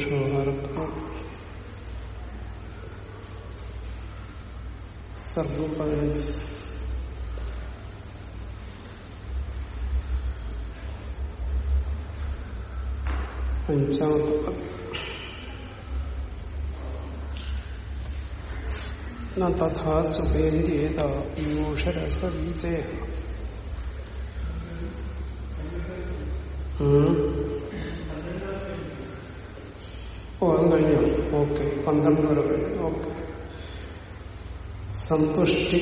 യോഗസ്റ്റ് മോക്ഷോഹാരപ്ര സർവം പതിനഞ്ച് അഞ്ചാമത്തെ തഥാ സുഖേന്ദ്രിയേത പീയൂഷരസബീജയ ഓക്കെ പന്ത്രണ്ട് വരെ കഴിഞ്ഞു ഓക്കെ സന്തുഷ്ടി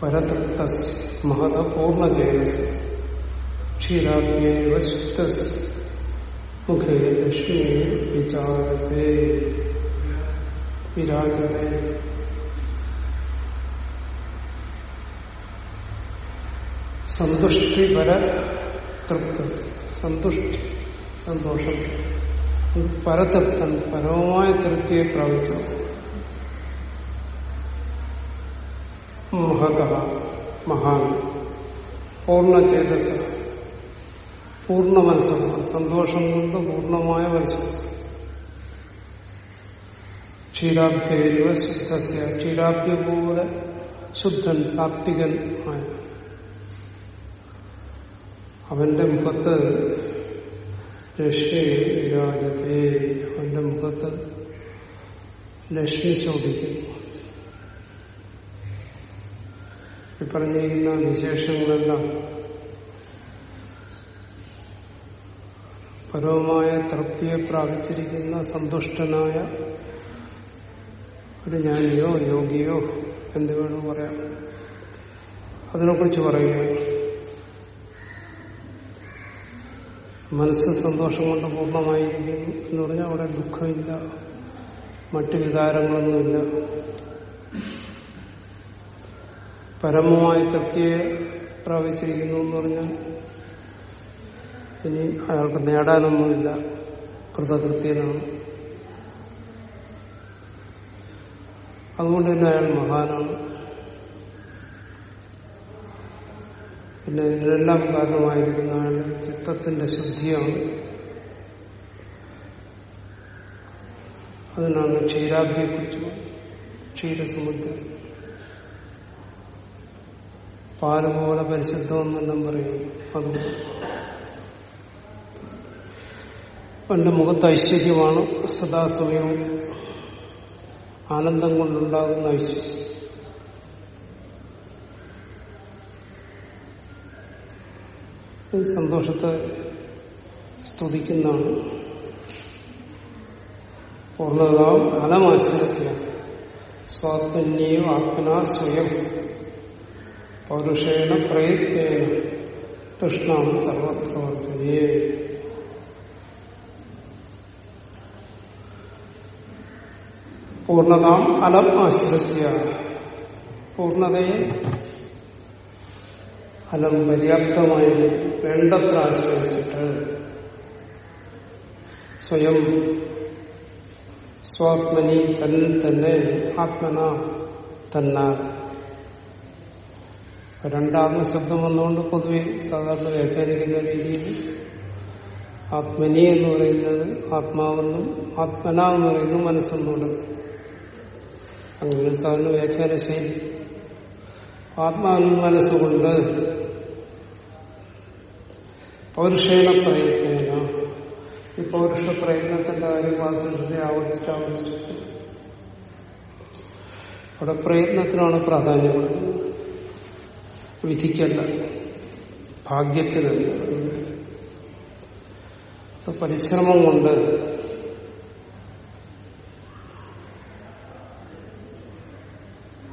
പരതൃപ്ത മഹത പൂർണ്ണചേതസ് ക്ഷീരാപ്യേവ ശുദ്ധസ് മുഖേ ലക്ഷ്മി വിചാരത്തെ വിരാജത്തെ സന്തുഷ്ടി പര തൃപ്ത സന്തുഷ്ടി സന്തോഷം പരതൃപ്തൻ പരമമായ തൃപ്തിയെ പ്രാപിച്ചു മഹത മഹാൻ പൂർണചേതസ പൂർണ മനസ്സാണ് സന്തോഷം കൊണ്ട് പൂർണമായ മനസ്സാണ് ക്ഷീരാബ്ധേരുവ ശുദ്ധസ്യ ക്ഷീരാബ്ധി ശുദ്ധൻ സാത്വികൻ ആയ. അവന്റെ മുഖത്ത് ലക്ഷ്മി അവന്റെ മുഖത്ത് ലക്ഷ്മി ശോഭിക്കുന്നു ഈ പറഞ്ഞിരിക്കുന്ന വിശേഷങ്ങളെല്ലാം പരവുമായ തൃപ്തിയെ പ്രാപിച്ചിരിക്കുന്ന സന്തുഷ്ടനായ ഒരു ജ്ഞാനിയോ യോഗിയോ എന്ത് വേണോ പറയാം. അതിനെക്കുറിച്ച് പറയുകയാണ്. മനസ്സ് സന്തോഷം കൊണ്ട് പൂർണമായിരിക്കുന്നു എന്ന് പറഞ്ഞാൽ അവിടെ ദുഃഖമില്ല. മറ്റു വികാരങ്ങളൊന്നുമില്ല. പരമമായ തൃപ്തിയെ പ്രാപിച്ചിരിക്കുന്നു എന്ന് പറഞ്ഞാൽ ഇനി അയാൾക്ക് നേടാനൊന്നുമില്ല. കൃതകൃത്യനാണ്. അതുകൊണ്ട് തന്നെ അയാൾ മഹാനാണ്. പിന്നെ ഇതിനെല്ലാം കാരണമായിരിക്കുന്ന ചിത്തത്തിന്റെ ശുദ്ധിയാണ്. അതിനാണ് ക്ഷീരാബ്ദിയെ കുറിച്ച് ക്ഷീരസമുദ്രം. പാൽ പോലെ പരിശുദ്ധമെന്നെല്ലാം പറയുന്നു അത് അവന്റെ മുഖത്ത് ഐശ്വര്യമാണ് സദാസമയവും ആനന്ദം കൊണ്ടുണ്ടാകുന്ന ഐശ്വര്യം. സന്തോഷത്തെ സ്തുതിക്കുന്നതാണ്. പൂർണതാം അലമാശ്രയത്തില സ്വാത്മന്യോ ആത്മനാ സ്വയം പൗരുഷേണ പ്രയത്നേന തൃഷ്ണാം സർവത്ര വർജനേ പൂർണതാം അലം ആശ്രിത്യ പൂർണതയെ അലം പര്യാപ്തമായി വേണ്ടത്ര ആശ്രയിച്ചിട്ട് സ്വയം സ്വാത്മനി തന്നിൽ തന്നെ ആത്മന തന്നാൽ രണ്ടാത്മശബ്ദം വന്നുകൊണ്ട് പൊതുവെ സാധാരണ വ്യാഖ്യാനിക്കുന്ന രീതിയിൽ ആത്മനി എന്ന് പറയുന്നത് ആത്മാവെന്നും ആത്മന എന്ന് പറയുന്നത് മനസ്സെന്നുണ്ട് അങ്ങനെ സാധാരണ വ്യാഖ്യാന ശൈലി ആത്മാവിനും മനസ്സുകൊണ്ട് പൗരുഷേണ പ്രയത്നേന ഈ പൗരുഷ പ്രയത്നത്തിന്റെ കാര്യം വാസ്തുവിനെ ആവർത്തിച്ച് ആവർത്തിച്ചു അവിടെ പ്രയത്നത്തിനാണ് പ്രാധാന്യം. കൊടുക്കുന്നത് വിധിക്കല്ല ഭാഗ്യത്തിനല്ല പരിശ്രമം കൊണ്ട്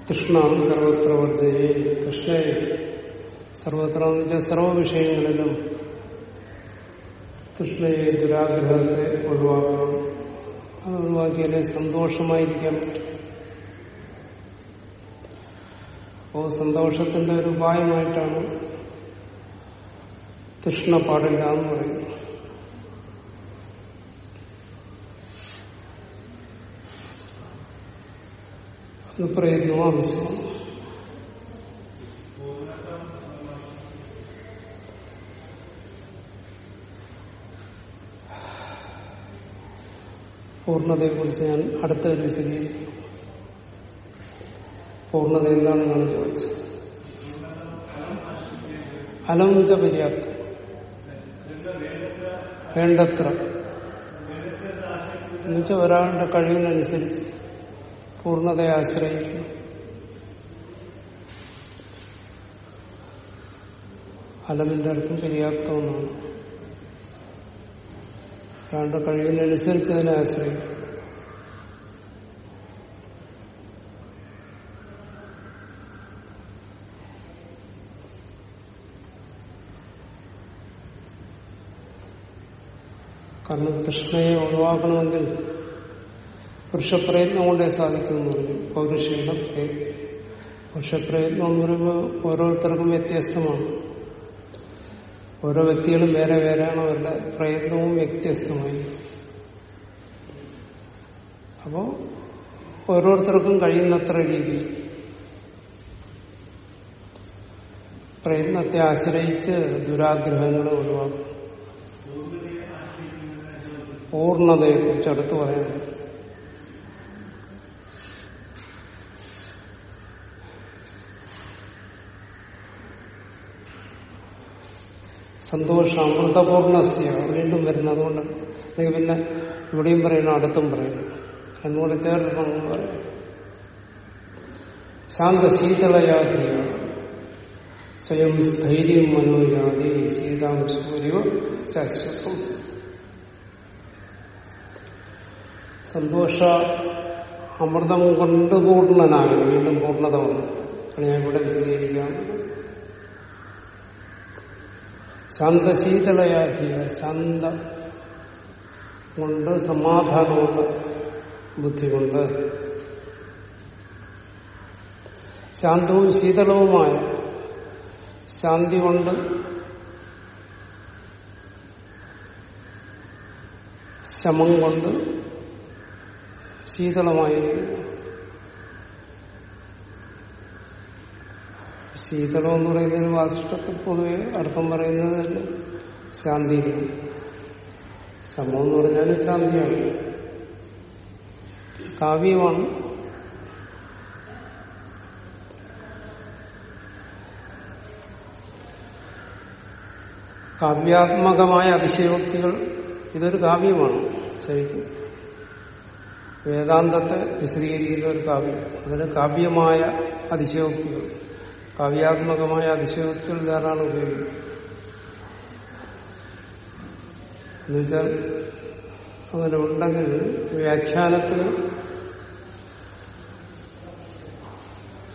തൃഷ്ണാം സർവത്ര വർജയെ തൃഷ്ണയെ സർവത്ര സർവ വിഷയങ്ങളിലും തൃഷ്ണയെ ദുരാഗ്രഹത്തെ ഒഴിവാക്കണം. അത് ഒഴിവാക്കിയാലേ സന്തോഷമായിരിക്കാൻ പറ്റും അപ്പോ സന്തോഷത്തിന്റെ ഒരു ഉപായമായിട്ടാണ് തൃഷ്ണ പാടില്ല എന്ന് പറയുന്നത്. പ്രയത്നവും ആവശ്യമാണ് പൂർണതയെക്കുറിച്ച് ഞാൻ അടുത്തൊരു വിശദീകരിക്കും പൂർണത എന്താണെന്നാണ് ചോദിച്ചത്. അലം എന്ന് വെച്ചാൽ പര്യാപ്തം. വേണ്ടത്ര. എന്നുവെച്ചാൽ ഒരാളുടെ കഴിവിനനുസരിച്ച് പൂർണതയെ ആശ്രയിക്കണം. അലമിന്റെ അർത്ഥം പര്യാപ്തമെന്നാണ് ഒരാളുടെ കഴിവിനനുസരിച്ച് അതിനെ ആശ്രയിക്കും. കാരണം കൃഷ്ണയെ ഒഴിവാക്കണമെങ്കിൽ പുരുഷപ്രയത്നം കൊണ്ടേ സാധിക്കുമെന്ന് പറഞ്ഞു. പൗരുഷയുടെ പുരുഷപ്രയത്നം എന്ന് പറയുമ്പോൾ ഓരോരുത്തർക്കും വ്യത്യസ്തമാണ്. ഓരോ വ്യക്തികളും വേറെ വേറെയാണ് അവരുടെ പ്രയത്നവും വ്യത്യസ്തമായി. അപ്പോ ഓരോരുത്തർക്കും കഴിയുന്നത്ര രീതി പ്രയത്നത്തെ ആശ്രയിച്ച് ദുരാഗ്രഹങ്ങൾ ഒഴിവാക്കും. പൂർണതയെക്കുറിച്ച് അടുത്ത് പറയാൻ സന്തോഷം അമൃതപൂർണസ്യ. വീണ്ടും വരുന്നത് അതുകൊണ്ട് അല്ലെങ്കിൽ പിന്നെ ഇവിടെയും പറയണം അടുത്തും പറയണം രണ്ടുകൂടെ ചേർത്ത് പറയാം. ശാന്ത ശാന്തശീതളയാതിയാണ് സ്വയം സ്ഥൈര്യം മനോയാതി. ശീതാംശൂര്യോ ശാശ്വതം. സന്തോഷ അമൃതം കൊണ്ട് പൂർണനാകണം വീണ്ടും പൂർണത വന്നു. ഞാൻ ഇവിടെ വിശദീകരിക്കാം. ശാന്തശീതളയാക്കിയ ശാന്ത കൊണ്ട് സമാധാനമുള്ള ബുദ്ധി കൊണ്ട് ശാന്തവും ശീതളവുമായ ശാന്തി കൊണ്ട് ശമം കൊണ്ട് ശീതളമായിരിക്കുന്നു ശീതളം എന്ന് പറയുന്നത് വാസിഷ്ടത്തിൽ പൊതുവെ അർത്ഥം പറയുന്നത് തന്നെ ശാന്തിയിലാണ് സമം എന്ന് പറഞ്ഞാൽ ശാന്തിയാണ്. കാവ്യമാണ്. കാവ്യാത്മകമായ അതിശയോക്തികൾ ഇതൊരു കാവ്യമാണ്. ശരിക്കും. വേദാന്തത്തെ വിശദീകരിക്കുന്ന ഒരു കാവ്യം. അതിന് കാവ്യമായ അതിശയോക്തികൾ. കാവ്യാത്മകമായ അതിശയോക്തികൾ ധാരാളം ഉപയോഗിക്കും. എന്നുവെച്ചാൽ അങ്ങനെ ഉണ്ടെങ്കിൽ വ്യാഖ്യാനത്തിന്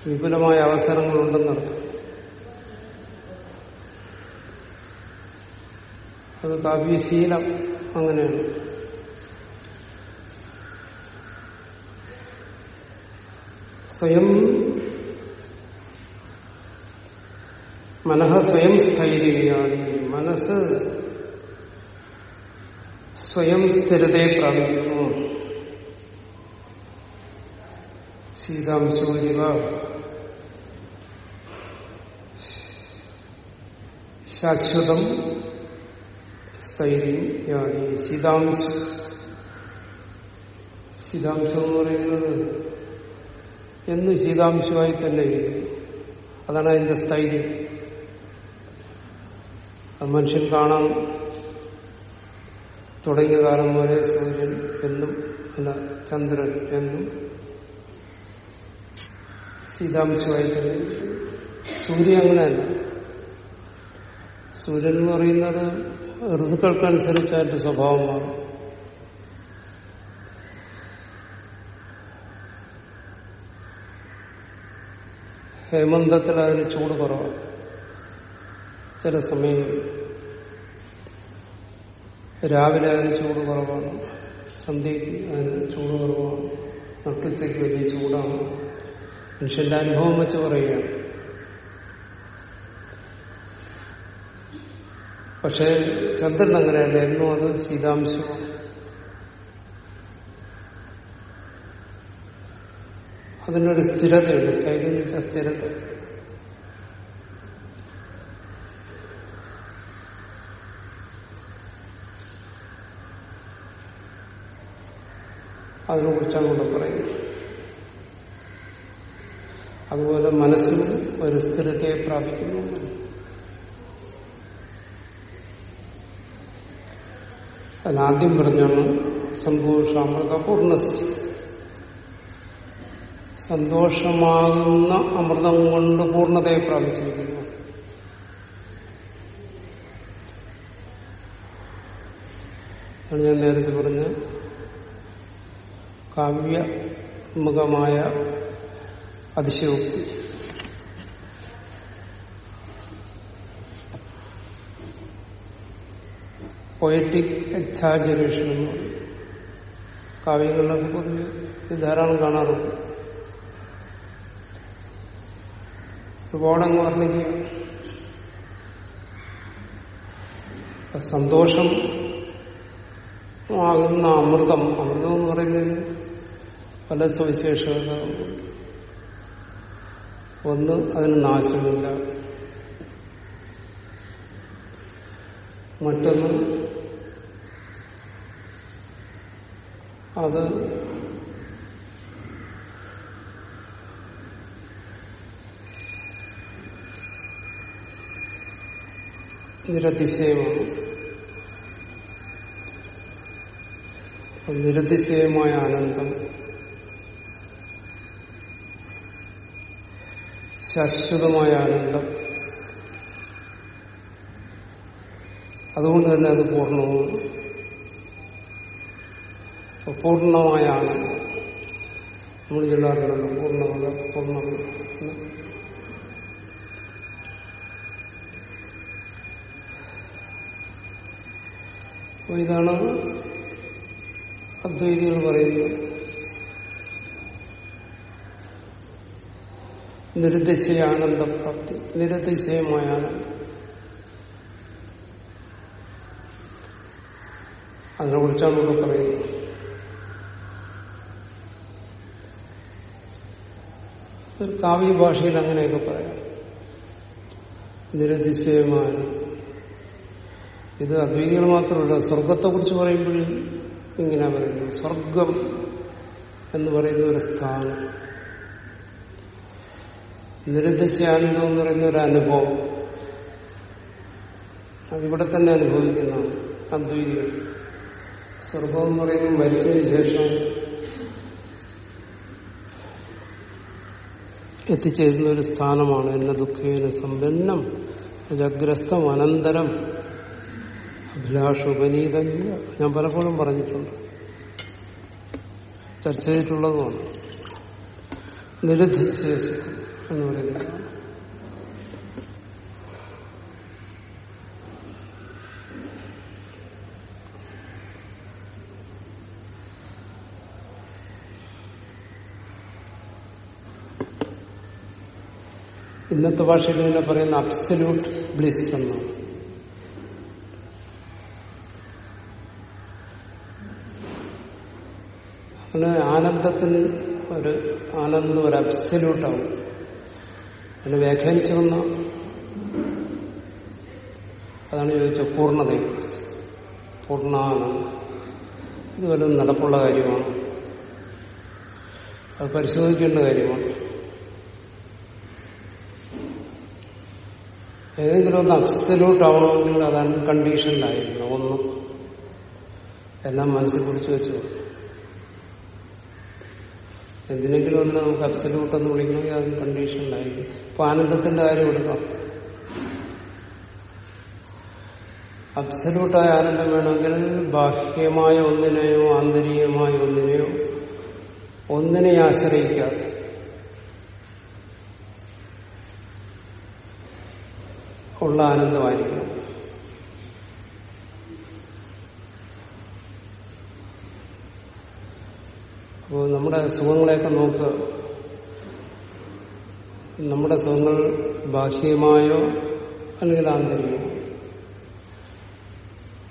വിപുലമായ അവസരങ്ങളുണ്ടെന്നർത്ഥം അത് കാവ്യശീലം അങ്ങനെയാണ്. സ്വയം മനഃ സ്വയം സ്ഥൈര്യമാണ് മനസ്സ് സ്വയം സ്ഥിരതയെ പ്രാപിക്കുന്നു. ശീതാംശോരിവ ശാശ്വതം സ്ഥൈര്യം യാതി ശീതാംശം ശീതാംശം എന്ന് പറയുന്നത് എന്നും ശീതാംശമായി തന്നെ ഇരിക്കുന്നു. അതാണ് അതിന്റെ സ്ഥൈര്യം. അത് മനുഷ്യൻ കാണാൻ തുടങ്ങിയ കാലം വരെ സൂര്യൻ എന്നും അല്ല ചന്ദ്രൻ എന്നും സീതാംശമായി തന്നെ സൂര്യൻ അങ്ങനെയല്ല. സൂര്യൻ എന്ന് പറയുന്നത് ഋതുക്കൾക്കനുസരിച്ച് അതിന്റെ സ്വഭാവം മാറും. ഹേമന്തത്തിൽ അതിന് ചൂട് കുറവാണ്. ചില സമയം രാവിലെ അതിന് ചൂട് കുറവാണ് സന്ധ്യയ്ക്ക് അതിന് ചൂട് കുറവാണ് നട്ടുച്ചയ്ക്ക് വലിയ ചൂടാണ്. മനുഷ്യന്റെ അനുഭവം വെച്ച് പറയുകയാണ്. പക്ഷേ ചന്ദ്രൻ അങ്ങനെയല്ല എന്നും അത് ശീതാംശമാണ്. അതിനൊരു സ്ഥിരതയുണ്ട് സ്ഥൈര്യം സ്ഥിരത. അതിനെക്കുറിച്ചാണ് ഇവിടെ പറയുന്നത്. അതുപോലെ മനസ്സിന് ഒരു സ്ഥിരതയെ പ്രാപിക്കുന്നു. അതിനാദ്യം പറഞ്ഞാണ് സന്തോഷാമൃത പൂർണസ് സന്തോഷമാകുന്ന അമൃതം കൊണ്ട് പൂർണതയെ പ്രാപിച്ചിരിക്കുന്നു. ഞാൻ നേരത്തെ പറഞ്ഞ കാവ്യമുഖമായ അതിശയോക്തി. പൊയറ്റിക് എക്സാജുറേഷൻ എന്ന് പറയും. കാവ്യങ്ങളിലൊക്കെ പൊതുവെ ഇത് ധാരാളം കാണാറുണ്ട്. ഒരുപാടങ്ങ് വർണിക്കുക. സന്തോഷം ആകുന്ന അമൃതം അമൃതം എന്ന് പറയുന്നതിന് പല സവിശേഷതകളും ഒന്ന് അതിന് നാശമില്ല. മറ്റൊന്ന് അത് നിരതിശയമാണ്. നിരതിശയമായ ആനന്ദം. ശാശ്വതമായ ആനന്ദം അതുകൊണ്ട് തന്നെ അത് പൂർണമാണ് പൂർണമായ ആനന്ദം നമ്മൾ ചൊല്ലാറുണ്ടല്ലോ പൂർണമല്ല. അപ്പൊ ഇതാണ് അദ്വൈതികൾ പറയുന്നത്. നിരുദ്ദേശീയ ആനന്ദപ്രാപ്തി നിരുദ്ദേശീയമായ ആനന്ദം. അതിനെ കുറിച്ചാണ് നമ്മൾ പറയുന്നത് ഒരു കാവ്യ ഭാഷയിൽ അങ്ങനെയൊക്കെ പറയാം. നിരതിശയമായ ഇത് അദ്വൈതികൾ മാത്രമല്ല സ്വർഗത്തെ കുറിച്ച് പറയുമ്പോഴും ഇങ്ങനെ പറയുന്നു സ്വർഗം എന്ന് പറയുന്ന ഒരു സ്ഥാനം. നിരതിശയാനന്ദം എന്ന് പറയുന്ന ഒരു അനുഭവം. അതിവിടെ തന്നെ അനുഭവിക്കുന്ന അദ്വൈതികൾ. സ്വർഗം എന്ന് പറയുന്നത് മരിച്ചതിന് ശേഷം എത്തിച്ചേരുന്ന ഒരു സ്ഥാനമാണ് എന്ന ദുഃഖേന സമ്പന്നം ജഗ്രസ്തം അനന്തരം അഭിലാഷോപനീതജ്ഞ ഞാൻ പലപ്പോഴും പറഞ്ഞിട്ടുണ്ട്. ചർച്ച ചെയ്തിട്ടുള്ളതുമാണ്. നിരുദ്ധശേഷി എന്ന് പറയുന്നത്. ഇന്നത്തെ ഭാഷയിൽ തന്നെ പറയുന്ന അബ്സല്യൂട്ട് ബ്ലിസ് എന്നാണ്. അങ്ങനെ ആനന്ദത്തിന് ഒരു ആനന്ദം ഒരു അബ്സല്യൂട്ടാവും അതിനെ വ്യാഖ്യാനിച്ചു വന്ന അതാണ് ചോദിച്ചത് പൂർണതയെക്കുറിച്ച് കുറിച്ച്. ഇത് വല്ലതും നടപ്പുള്ള കാര്യമാണ്. അത് പരിശോധിക്കേണ്ട കാര്യമാണ്. ഏതെങ്കിലും ഒന്ന് അബ്സല്യൂട്ട് ആവണമെങ്കിൽ അതാണ് കണ്ടീഷനിലായിരുന്നു ഒന്ന്. എല്ലാം മനസ്സിൽ കുറിച്ച് വെച്ചു എന്തിനെങ്കിലും ഒന്ന് നമുക്ക് അബ്സല്യൂട്ട് എന്ന് വിളിക്കണമെങ്കിൽ അത് കണ്ടീഷനിലായിരിക്കും അപ്പൊ ആനന്ദത്തിന്റെ കാര്യം എടുക്കാം. അബ്സല്യൂട്ടായ ആനന്ദം വേണമെങ്കിൽ ബാഹ്യമായ ഒന്നിനെയോ ആന്തരികമായ ഒന്നിനെയോ ഒന്നിനെ ആശ്രയിക്കാതെ ഉള്ള ആനന്ദമായിരിക്കണം. അപ്പോൾ നമ്മുടെ സുഖങ്ങളെയൊക്കെ നോക്കുക നമ്മുടെ സുഖങ്ങൾ ബാഹ്യമായോ അല്ലെങ്കിൽ ആന്തരികമോ?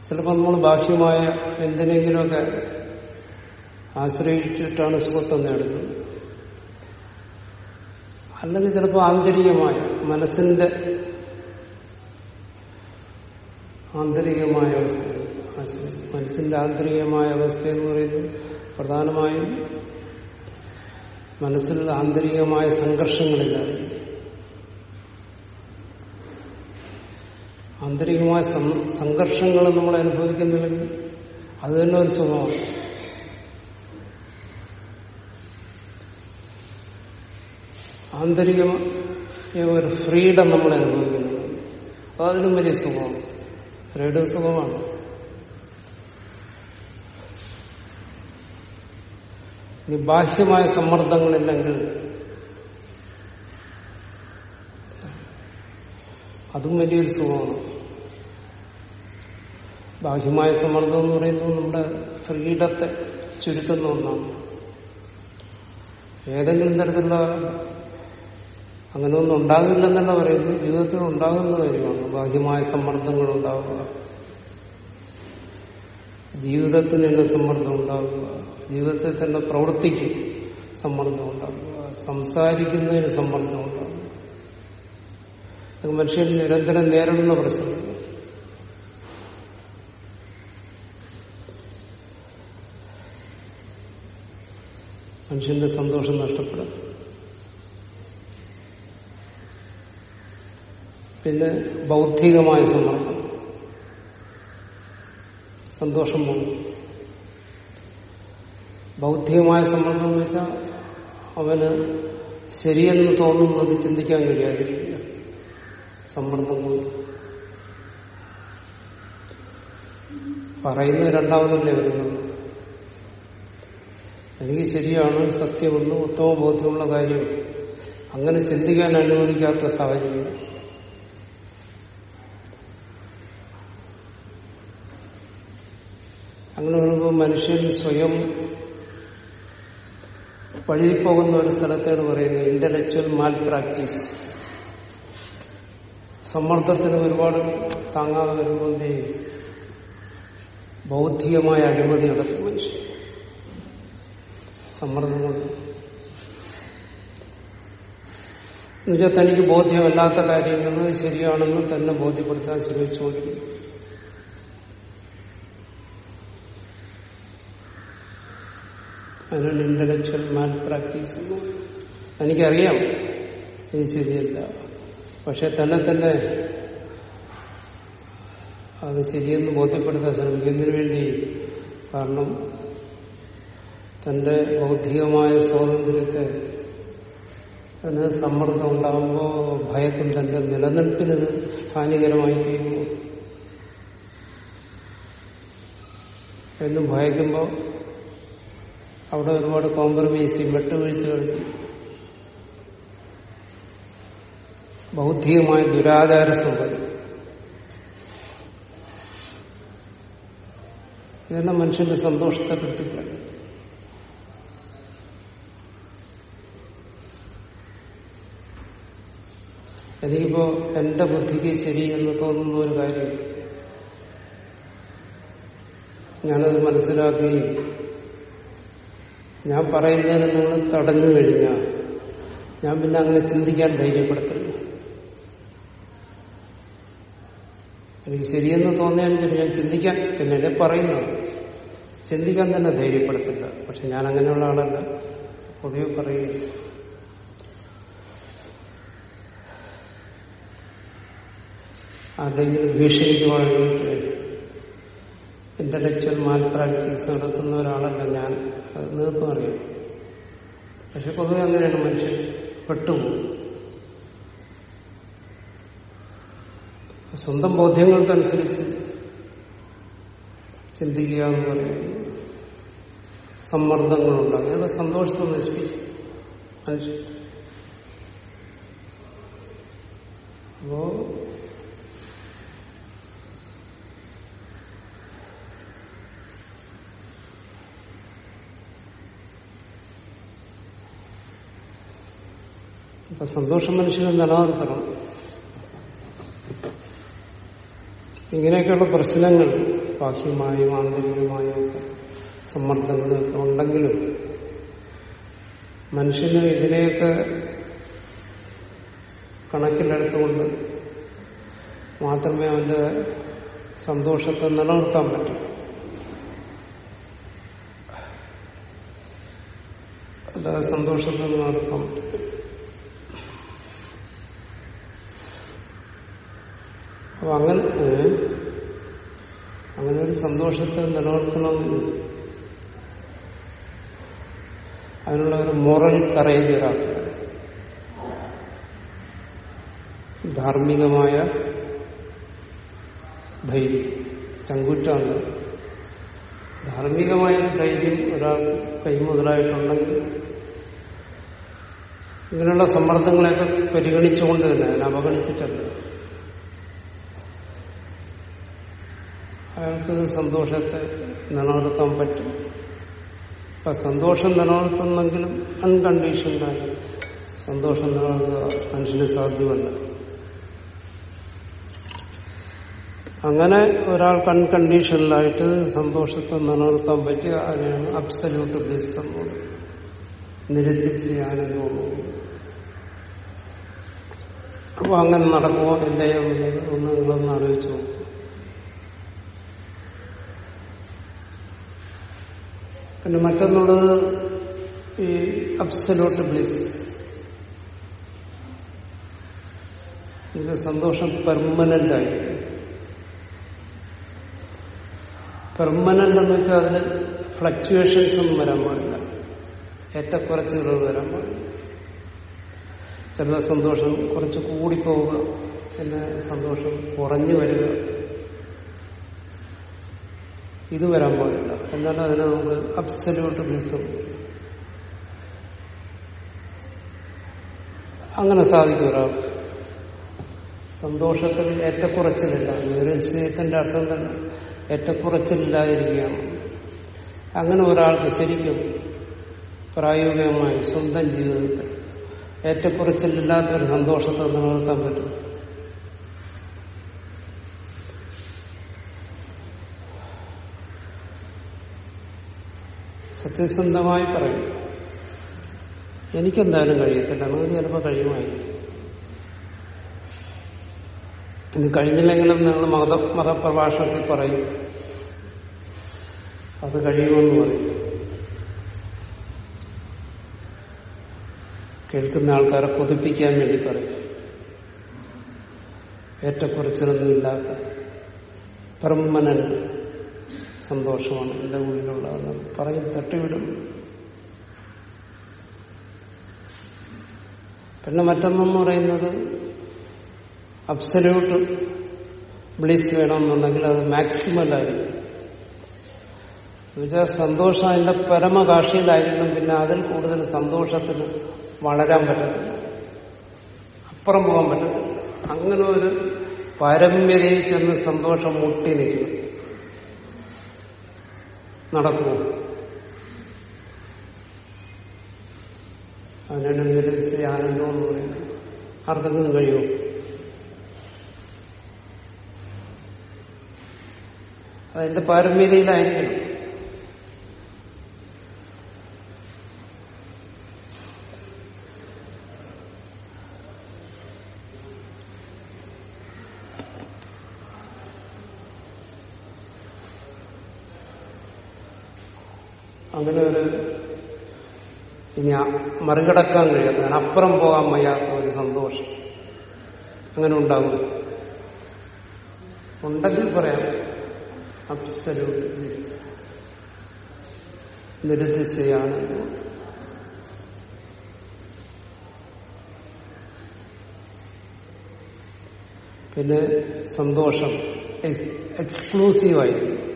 ചിലപ്പോൾ നമ്മൾ ബാഹ്യമായ എന്തിനെങ്കിലുമൊക്കെ ആശ്രയിച്ചിട്ടാണ് സുഖത്തെ നേടുന്നത്. അല്ലെങ്കിൽ ചിലപ്പോൾ ആന്തരികമായ മനസ്സിന്റെ ആന്തരികമായ അവസ്ഥ. മനസ്സിന്റെ ആന്തരികമായ അവസ്ഥ എന്ന് പറയുന്നത് പ്രധാനമായും മനസ്സിൽ ആന്തരികമായ സംഘർഷങ്ങളില്ലാതെ ആന്തരികമായ സംഘർഷങ്ങൾ നമ്മൾ അനുഭവിക്കുന്നില്ലെങ്കിൽ അത് തന്നെ ഒരു സ്വഭാവം. ആന്തരികമായ ഒരു ഫ്രീഡം നമ്മൾ അനുഭവിക്കുന്നത് അപ്പൊ അതിനും വലിയ സുഖമാണ് ഫ്രീഡം സുഖമാണ് ഇനി ബാഹ്യമായ സമ്മർദ്ദങ്ങളില്ലെങ്കിൽ അതും വലിയൊരു സുഖമാണ്. ബാഹ്യമായ സമ്മർദ്ദം എന്ന് പറയുന്നത് നമ്മുടെ ഫ്രീഡത്തെ ചുരുക്കുന്ന ഒന്നാണ്. ഏതെങ്കിലും തരത്തിലുള്ള അങ്ങനെ ഒന്നും ഉണ്ടാകില്ലെന്നല്ല പറയുന്നത്. ജീവിതത്തിൽ ഉണ്ടാകുന്ന കാര്യമാണ്. ബാഹ്യമായ സമ്മർദ്ദങ്ങൾ ഉണ്ടാവുക. ജീവിതത്തിന് തന്നെ സമ്മർദ്ദം ഉണ്ടാകുക ജീവിതത്തിൽ തന്നെ പ്രവൃത്തിക്ക് സമ്മർദ്ദം ഉണ്ടാകുക സംസാരിക്കുന്നതിന് സമ്മർദ്ദം ഉണ്ടാകുക മനുഷ്യൻ നിരന്തരം നേരിടുന്ന പ്രശ്നം മനുഷ്യന്റെ സന്തോഷം നഷ്ടപ്പെടും. പിന്നെ ബൗദ്ധികമായ സമ്മർദ്ദം. സന്തോഷം പോകും ബൗദ്ധികമായ സമ്മർദ്ദം എന്ന് വെച്ചാൽ അവന് ശരിയെന്ന് തോന്നുന്നത് ചിന്തിക്കാൻ കഴിയാതിരിക്കുക സമ്മർദ്ദം കൊണ്ട് പറയുന്നത് രണ്ടാമതല്ലേ വരുന്നത്? എനിക്ക് ശരിയാണ് സത്യമെന്ന് ഉത്തമ ബോധ്യമുള്ള കാര്യം. അങ്ങനെ ചിന്തിക്കാൻ അനുവദിക്കാത്ത സാഹചര്യം. അങ്ങനെ വരുമ്പോൾ മനുഷ്യൻ സ്വയം വഴിയിൽ ഒരു സ്ഥലത്തേട് പറയുന്നത് ഇന്റലക്ച്വൽ മാൽ പ്രാക്ടീസ് സമ്മർദ്ദത്തിന് ഒരുപാട് താങ്ങാതെ വരുമ്പോൾ ബൗദ്ധികമായ അഴിമതി നടക്കും മനുഷ്യൻ. സമ്മർദ്ദം കൊണ്ട് എന്നുവെച്ചാൽ തനിക്ക് ബോധ്യമല്ലാത്ത കാര്യങ്ങൾ ശരിയാണെന്ന് തന്നെ ബോധ്യപ്പെടുത്താൻ ശ്രമിച്ചുകൊണ്ടിരിക്കും. അതിനാണ് ഇന്റലക്ച്വൽ മാൻ പ്രാക്ടീസ് എനിക്കറിയാം ഇത് ശരിയല്ല. പക്ഷെ തന്നെ തന്നെ അത് ശരിയെന്ന് ബോധ്യപ്പെടുത്താൻ ശ്രമിക്കുന്നതിന് വേണ്ടി കാരണം തന്റെ ബൗദ്ധികമായ സ്വാതന്ത്ര്യത്തെ അതിന് സമ്മർദ്ദം ഉണ്ടാകുമ്പോൾ ഭയക്കും തന്റെ നിലനിൽപ്പിന് ഹാനികരമായി തീരുന്നു. എന്നും ഭയക്കുമ്പോൾ അവിടെ ഒരുപാട് കോംപ്രമൈസ് വെട്ടുവീഴ്ചകൾ ചെയ്യും ബൗദ്ധികമായ ദുരാചാര സംഭവം. ഇതെല്ലാം മനുഷ്യന്റെ സന്തോഷത്തെ കൃത്യം എനിക്കിപ്പോ എന്റെ ബുദ്ധിക്ക് ശരി എന്ന് തോന്നുന്ന ഒരു കാര്യം. ഞാനത് മനസ്സിലാക്കുകയും ഞാൻ പറയുന്നതിന് നിങ്ങൾ തടഞ്ഞു കഴിഞ്ഞാൽ ഞാൻ പിന്നെ അങ്ങനെ ചിന്തിക്കാൻ ധൈര്യപ്പെടുത്തില്ല. എനിക്ക് ശരിയെന്ന് തോന്നിയാലും ശരി ഞാൻ ചിന്തിക്കാൻ പിന്നെ എന്നെ പറയുന്നത് ചിന്തിക്കാൻ തന്നെ ധൈര്യപ്പെടുത്തില്ല. പക്ഷെ ഞാൻ അങ്ങനെയുള്ള ആളല്ല. പൊതുവെ പറയുക ആരുടെങ്കിലും ഭീഷണിക്ക് വേണ്ടിയിട്ട് ഇന്റലക്ച്വൽ മാൽ പ്രാക്ടീസ് നടത്തുന്ന ഒരാളല്ല ഞാൻ. അത് നിങ്ങൾക്കും അറിയാം. പക്ഷെ പൊതുവെ അങ്ങനെയാണ് മനുഷ്യൻ. പെട്ടുപോകും. സ്വന്തം ബോധ്യങ്ങൾക്കനുസരിച്ച് ചിന്തിക്കുക എന്ന് പറയുന്നത് സമ്മർദ്ദങ്ങളുണ്ടാകും അതൊക്കെ സന്തോഷത്തെ നശിപ്പിക്കും മനുഷ്യൻ. അപ്പോ അപ്പൊ സന്തോഷം മനുഷ്യനെ നിലനിർത്തണം. ഇങ്ങനെയൊക്കെയുള്ള പ്രശ്നങ്ങൾ ബാഹ്യമായും ആന്തരികമായും ഒക്കെ സമ്മർദ്ദങ്ങളൊക്കെ ഉണ്ടെങ്കിലും മനുഷ്യന് ഇതിനെയൊക്കെ കണക്കിലെടുത്തുകൊണ്ട് മാത്രമേ അവന്റെ സന്തോഷത്തെ നിലനിർത്താൻ പറ്റൂ. അല്ലാതെ സന്തോഷത്തെ നിലനിർത്താൻ നടക്കാൻ അപ്പൊ അങ്ങനെ? അങ്ങനെ ഒരു സന്തോഷത്തെ നിലനിർത്തണമെന്ന് അതിനുള്ള ഒരു മോറൽ കറേജ് ഒരാൾക്ക്. ധാർമ്മികമായ ധൈര്യം ചങ്കുറ്റാണ് ധാർമ്മികമായ ധൈര്യം ഒരാൾ കൈമുതലായിട്ടുണ്ടെങ്കിൽ ഇങ്ങനെയുള്ള സമ്മർദ്ദങ്ങളെയൊക്കെ പരിഗണിച്ചുകൊണ്ട് തന്നെ അതിനെ അവഗണിച്ചിട്ടല്ല അയാൾക്ക് സന്തോഷത്തെ നിലനിർത്താൻ പറ്റും. അപ്പൊ സന്തോഷം നിലനിർത്തുന്നെങ്കിലും അൺകണ്ടീഷൻഡായി സന്തോഷം നിലനിർത്തുക മനുഷ്യന് സാധ്യമല്ല. അങ്ങനെ ഒരാൾക്ക് അൺകണ്ടീഷണലായിട്ട് സന്തോഷത്തെ നിലനിർത്താൻ പറ്റിയ അതിനാണ് അബ്സല്യൂട്ട് ബ്ലിസ് എന്നുള്ളത് നിരധിച്ച് ആനന്ദം അപ്പൊ അങ്ങനെ നടക്കുമോ ഇല്ലയോ? ഒന്ന് നിങ്ങളൊന്ന് ആലോചിച്ചു നോക്കും. പിന്നെ മറ്റൊന്നുള്ളത് ഈ അബ്സല്യൂട്ട് ബ്ലിസ് ഇത് സന്തോഷം പെർമനന്റ് ആയി. പെർമനന്റ് എന്ന് വെച്ചാൽ അതിന് ഫ്ലക്ച്വേഷൻസ് ഒന്നും വരാൻ പാടില്ല. ഏറ്റക്കുറച്ചുകൾ വരാൻ പാടില്ല. ചില സന്തോഷം കുറച്ച് കൂടിപ്പോവുക പിന്നെ സന്തോഷം കുറഞ്ഞു വരിക. ഇത് വരാൻ പാടില്ല. എന്നാലും അതിനെ നമുക്ക് അബ്സല്യൂട്ട് ബ്ലിസ് അങ്ങനെ സാധിക്കും ഒരാൾക്ക് സന്തോഷത്തിൽ ഏറ്റക്കുറച്ചിലില്ല. നിരഞ്ജയത്തിന്റെ അർത്ഥം തന്നെ ഏറ്റക്കുറച്ചിലില്ലാതിരിക്കുകയാണ്. അങ്ങനെ ഒരാൾക്ക് ശരിക്കും പ്രായോഗികമായി സ്വന്തം ജീവിതത്തിൽ ഏറ്റക്കുറച്ചിലില്ലാത്തൊരു സന്തോഷത്തെ നിലനിർത്താൻ പറ്റും. സത്യസന്ധമായി പറയും. എനിക്കെന്തായാലും കഴിയത്തില്ല. നിങ്ങൾക്ക് ചിലപ്പോൾ കഴിയുമായിരിക്കും. ഇനി കഴിഞ്ഞില്ലെങ്കിലും നിങ്ങൾ മത മതപ്രഭാഷണത്തിൽ പറയും. അത് കഴിയുമെന്ന് പറയും. കേൾക്കുന്ന ആൾക്കാരെ കൊതിപ്പിക്കാൻ വേണ്ടി പറയും. ഏറ്റക്കുറച്ചിലൊന്നുമില്ലാത്ത പെർമനന്റ് സന്തോഷമാണ് എന്റെ ഉള്ളിലുള്ളതെന്ന് പറയും തട്ടിവിടും. പിന്നെ മറ്റൊന്നെന്ന് പറയുന്നത് അബ്സല്യൂട്ട് ബ്ലീസ് വേണമെന്നുണ്ടെങ്കിൽ അത് മാക്സിമൽ ആയിരിക്കും. എന്നുവെച്ചാൽ സന്തോഷം അതിന്റെ പരമകാക്ഷിയിലായിരിക്കണം പിന്നെ അതിൽ കൂടുതൽ സന്തോഷത്തിന് വളരാൻ പറ്റത്തില്ല. അപ്പുറം പോകാൻ പറ്റത്തില്ല. അങ്ങനെ ഒരു പാരമ്യതയിൽ ചെന്ന് സന്തോഷം മുട്ടി നിൽക്കണം നടക്കുമോ? അതിനാണ് നിരസിച്ച ആനന്ദം പറയുന്നത് ആർക്കെങ്കിലും കഴിയുമോ? അതിന്റെ പാരമ്യതയിലായിരിക്കണം അങ്ങനെ ഒരു ഇനി ആ മറികടക്കാൻ കഴിയാത്ത അതിനപ്പുറം പോകാൻ വയ്യാത്ത ഒരു സന്തോഷം അങ്ങനെ ഉണ്ടാകും ഉണ്ടെങ്കിൽ പറയാം അബ്സല്യൂട്ട് നിരുദ്ദിശയാണ്. പിന്നെ സന്തോഷം എക്സ്ക്ലൂസീവായിരിക്കും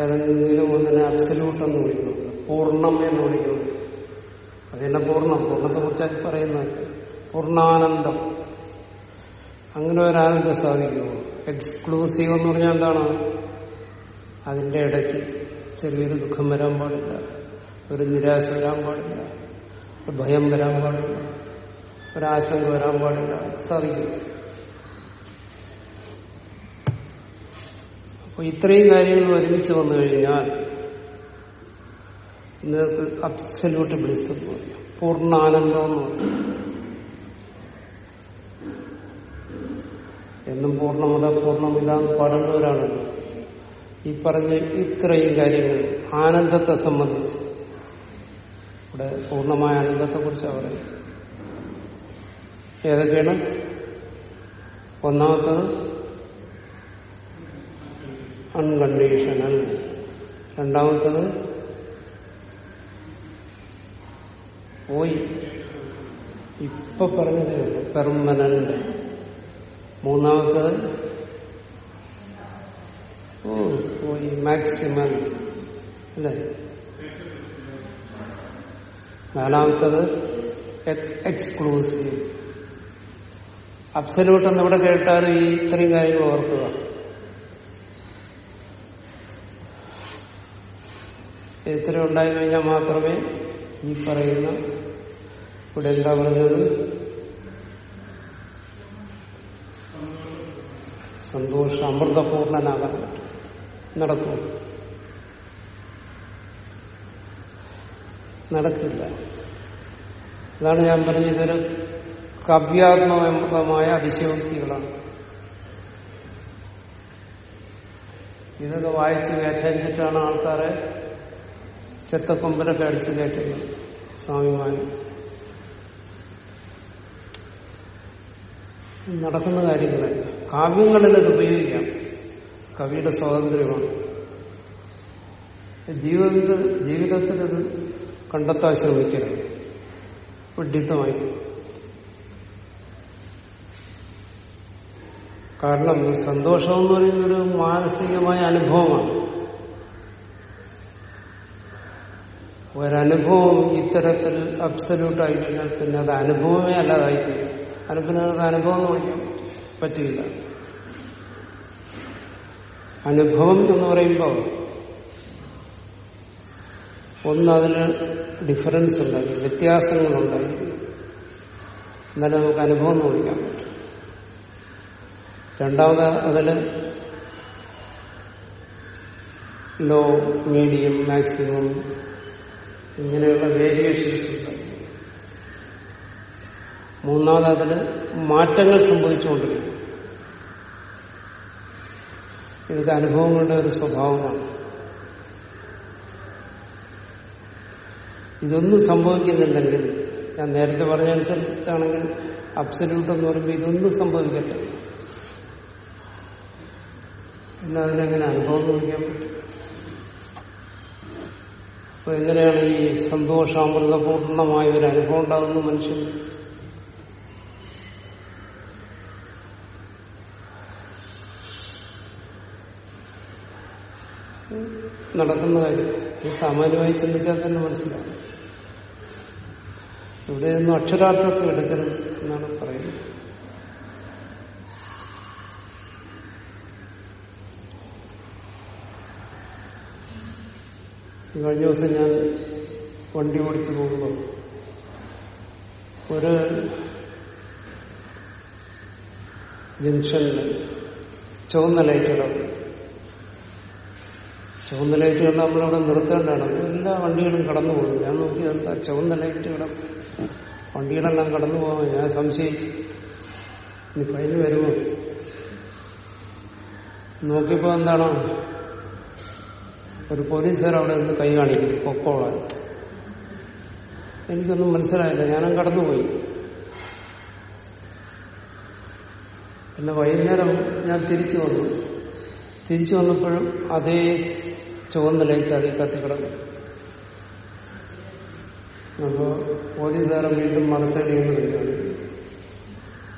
ഏതെങ്കിലും ഒന്നിനെ അബ്സല്യൂട്ട് എന്ന് വിളിക്കുന്നു. പൂർണം എന്ന് വിളിക്കുന്നു. അതെന്നെ പൂർണം. പൂർണത്തെ കുറിച്ച് പറയുന്നതൊക്കെ പൂർണാനന്ദം. അങ്ങനെ ഒരാനന്ദം സാധിക്കുമോ എക്സ്ക്ലൂസീവ് എന്ന് പറഞ്ഞാൽ എന്താണ്? അതിന്റെ ഇടയ്ക്ക് ചെറിയൊരു ദുഃഖം വരാൻ പാടില്ല. ഒരു നിരാശ വരാൻ പാടില്ല. ഒരു ഭയം വരാൻ പാടില്ല. ഒരാശങ്ക വരാൻ പാടില്ല. സാധിക്കും അപ്പൊ ഇത്രയും കാര്യങ്ങൾ ഒരുമിച്ച് വന്നു കഴിഞ്ഞാൽ നിങ്ങൾക്ക് അബ്സല്യൂട്ട് ബ്ലിസ് എന്ന് പറയാം. പൂർണാനന്ദം എന്ന് പറയാം. എന്നും പൂർണമത പൂർണമില്ല എന്ന് പാടുന്നവരാണല്ലോ. ഈ പറഞ്ഞ ഇത്രയും കാര്യങ്ങൾ ആനന്ദത്തെ സംബന്ധിച്ച്. ഇവിടെ പൂർണമായ ആനന്ദത്തെ കുറിച്ചാണ് പറയുന്നത്. ഏതൊക്കെയാണ്? ഒന്നാമത്തത് അൺകണ്ടീഷണൽ. രണ്ടാമത്തത്? പോയി. ഇപ്പൊ പറഞ്ഞതേ പെർമനന്റ് മൂന്നാമത്തത്? ഓ പോയി. മാക്സിമൽ അല്ലേ? നാലാമത്തത്? എക്സ്ക്ലൂസീവ് അബ്സല്യൂട്ട് എന്ന് ഇവിടെ കേട്ടാലും ഈ ഇത്രയും കാര്യങ്ങൾ ഓർക്കുക. ഇത്രയും ഉണ്ടായി കഴിഞ്ഞാൽ മാത്രമേ ഈ പറയുന്ന ഇവിടെ എന്താ പറഞ്ഞത്? സന്തോഷ അമൃതപൂർണനാകാൻ പറ്റും. നടക്കും. നടക്കില്ല. അതാണ് ഞാൻ പറഞ്ഞ ഇതൊരു കാവ്യാത്മകമായ അതിശയോക്തികളാണ്. ഇതൊക്കെ വായിച്ച് വ്യാഖ്യാനിച്ചിട്ടാണ് ആൾക്കാരെ ചെത്തക്കൊമ്പനൊക്കെ അടിച്ചു കയറ്റുന്നു സ്വാമിമാര് നടക്കുന്ന കാര്യങ്ങളല്ല കാവ്യങ്ങളിൽ അത് ഉപയോഗിക്കാം. കവിയുടെ സ്വാതന്ത്ര്യമാണ്. ജീവിതത്തിൽ ജീവിതത്തിൽ അത് കണ്ടെത്താൻ ശ്രമിക്കരുത്. വിഡിത്തമായി കാരണം സന്തോഷം എന്ന് പറയുന്നൊരു മാനസികമായ അനുഭവമാണ്. ഒരനുഭവം ഇത്തരത്തിൽ അബ്സല്യൂട്ട് ആയി കഴിഞ്ഞാൽ പിന്നെ അത് അനുഭവമേ അല്ലാതായിപ്പോയി അനുഭവം അനുഭവം എന്ന് പറ്റില്ല അനുഭവം എന്ന് പറയുമ്പോൾ ഒന്ന് അതിന് ഡിഫറൻസ് ഉണ്ടായി വ്യത്യാസങ്ങളുണ്ടായി. എന്നാലും നമുക്ക് അനുഭവം എന്ന് വിളിക്കാൻ പറ്റും രണ്ടാമത് അതിൽ ലോ മീഡിയം മാക്സിമം ഇങ്ങനെയുള്ള വേരിയേഷൻസ് ഉണ്ട് മൂന്നാമത് അതിന് മാറ്റങ്ങൾ സംഭവിച്ചുകൊണ്ടിരിക്കും ഇതൊക്കെ അനുഭവങ്ങളുടെ ഒരു സ്വഭാവമാണ്. ഇതൊന്നും സംഭവിക്കുന്നില്ലെങ്കിൽ ഞാൻ നേരത്തെ പറഞ്ഞതനുസരിച്ചാണെങ്കിൽ അബ്സല്യൂട്ട് എന്ന് പറയുമ്പോൾ ഇതൊന്നും സംഭവിക്കട്ടെ പിന്നെ അതിനെങ്ങനെ അനുഭവം നോക്കിയാൽ പറ്റും അപ്പൊ എങ്ങനെയാണ് ഈ സന്തോഷാമൃതപൂർണമായ ഒരു അനുഭവം ഉണ്ടാകുന്ന മനുഷ്യൻ നടക്കുന്ന കാര്യം. ഈ സാമാന്യമായി ചിന്തിച്ചാൽ തന്നെ മനസ്സിലാവും ഇവിടെ നിന്നും അക്ഷരാർത്ഥത്തിൽ എടുക്കരുത് എന്നാണ് പറയുന്നത്. കഴിഞ്ഞ ദിവസം ഞാൻ വണ്ടി ഓടിച്ചു പോകുമ്പോൾ ഒരു ജംഗ്ഷനിൽ ചുവന്ന ലൈറ്റുകൾ ചുവന്ന ലൈറ്റുകൾ നമ്മളവിടെ നിർത്തേണ്ടതാണ്. എല്ലാ വണ്ടികളും കടന്നു പോകുന്നു ഞാൻ നോക്കി എന്താ ചുവന്ന ലൈറ്റുകൾ വണ്ടികളെല്ലാം കടന്നു പോകാൻ ഞാൻ സംശയിച്ചു. ഇനി ഫൈന് വരുമോ? നോക്കിയപ്പോ എന്താണ്? ഒരു പോലീസുകാർ അവിടെ നിന്ന് കൈ കാണിക്കുന്നു. കൊക്കോളാൻ എനിക്കൊന്നും മനസ്സിലായില്ല. ഞാനും കടന്നുപോയി. പിന്നെ വൈകുന്നേരം ഞാൻ തിരിച്ചു വന്നു. തിരിച്ചു വന്നപ്പോഴും അതേ ചുവന്ന ലൈറ്റ് അതിൽ കത്തിക്കിടന്നു അപ്പോ പോലീസുകാരൻ വീണ്ടും മറുസൈഡിൽ നിന്ന് കഴിഞ്ഞു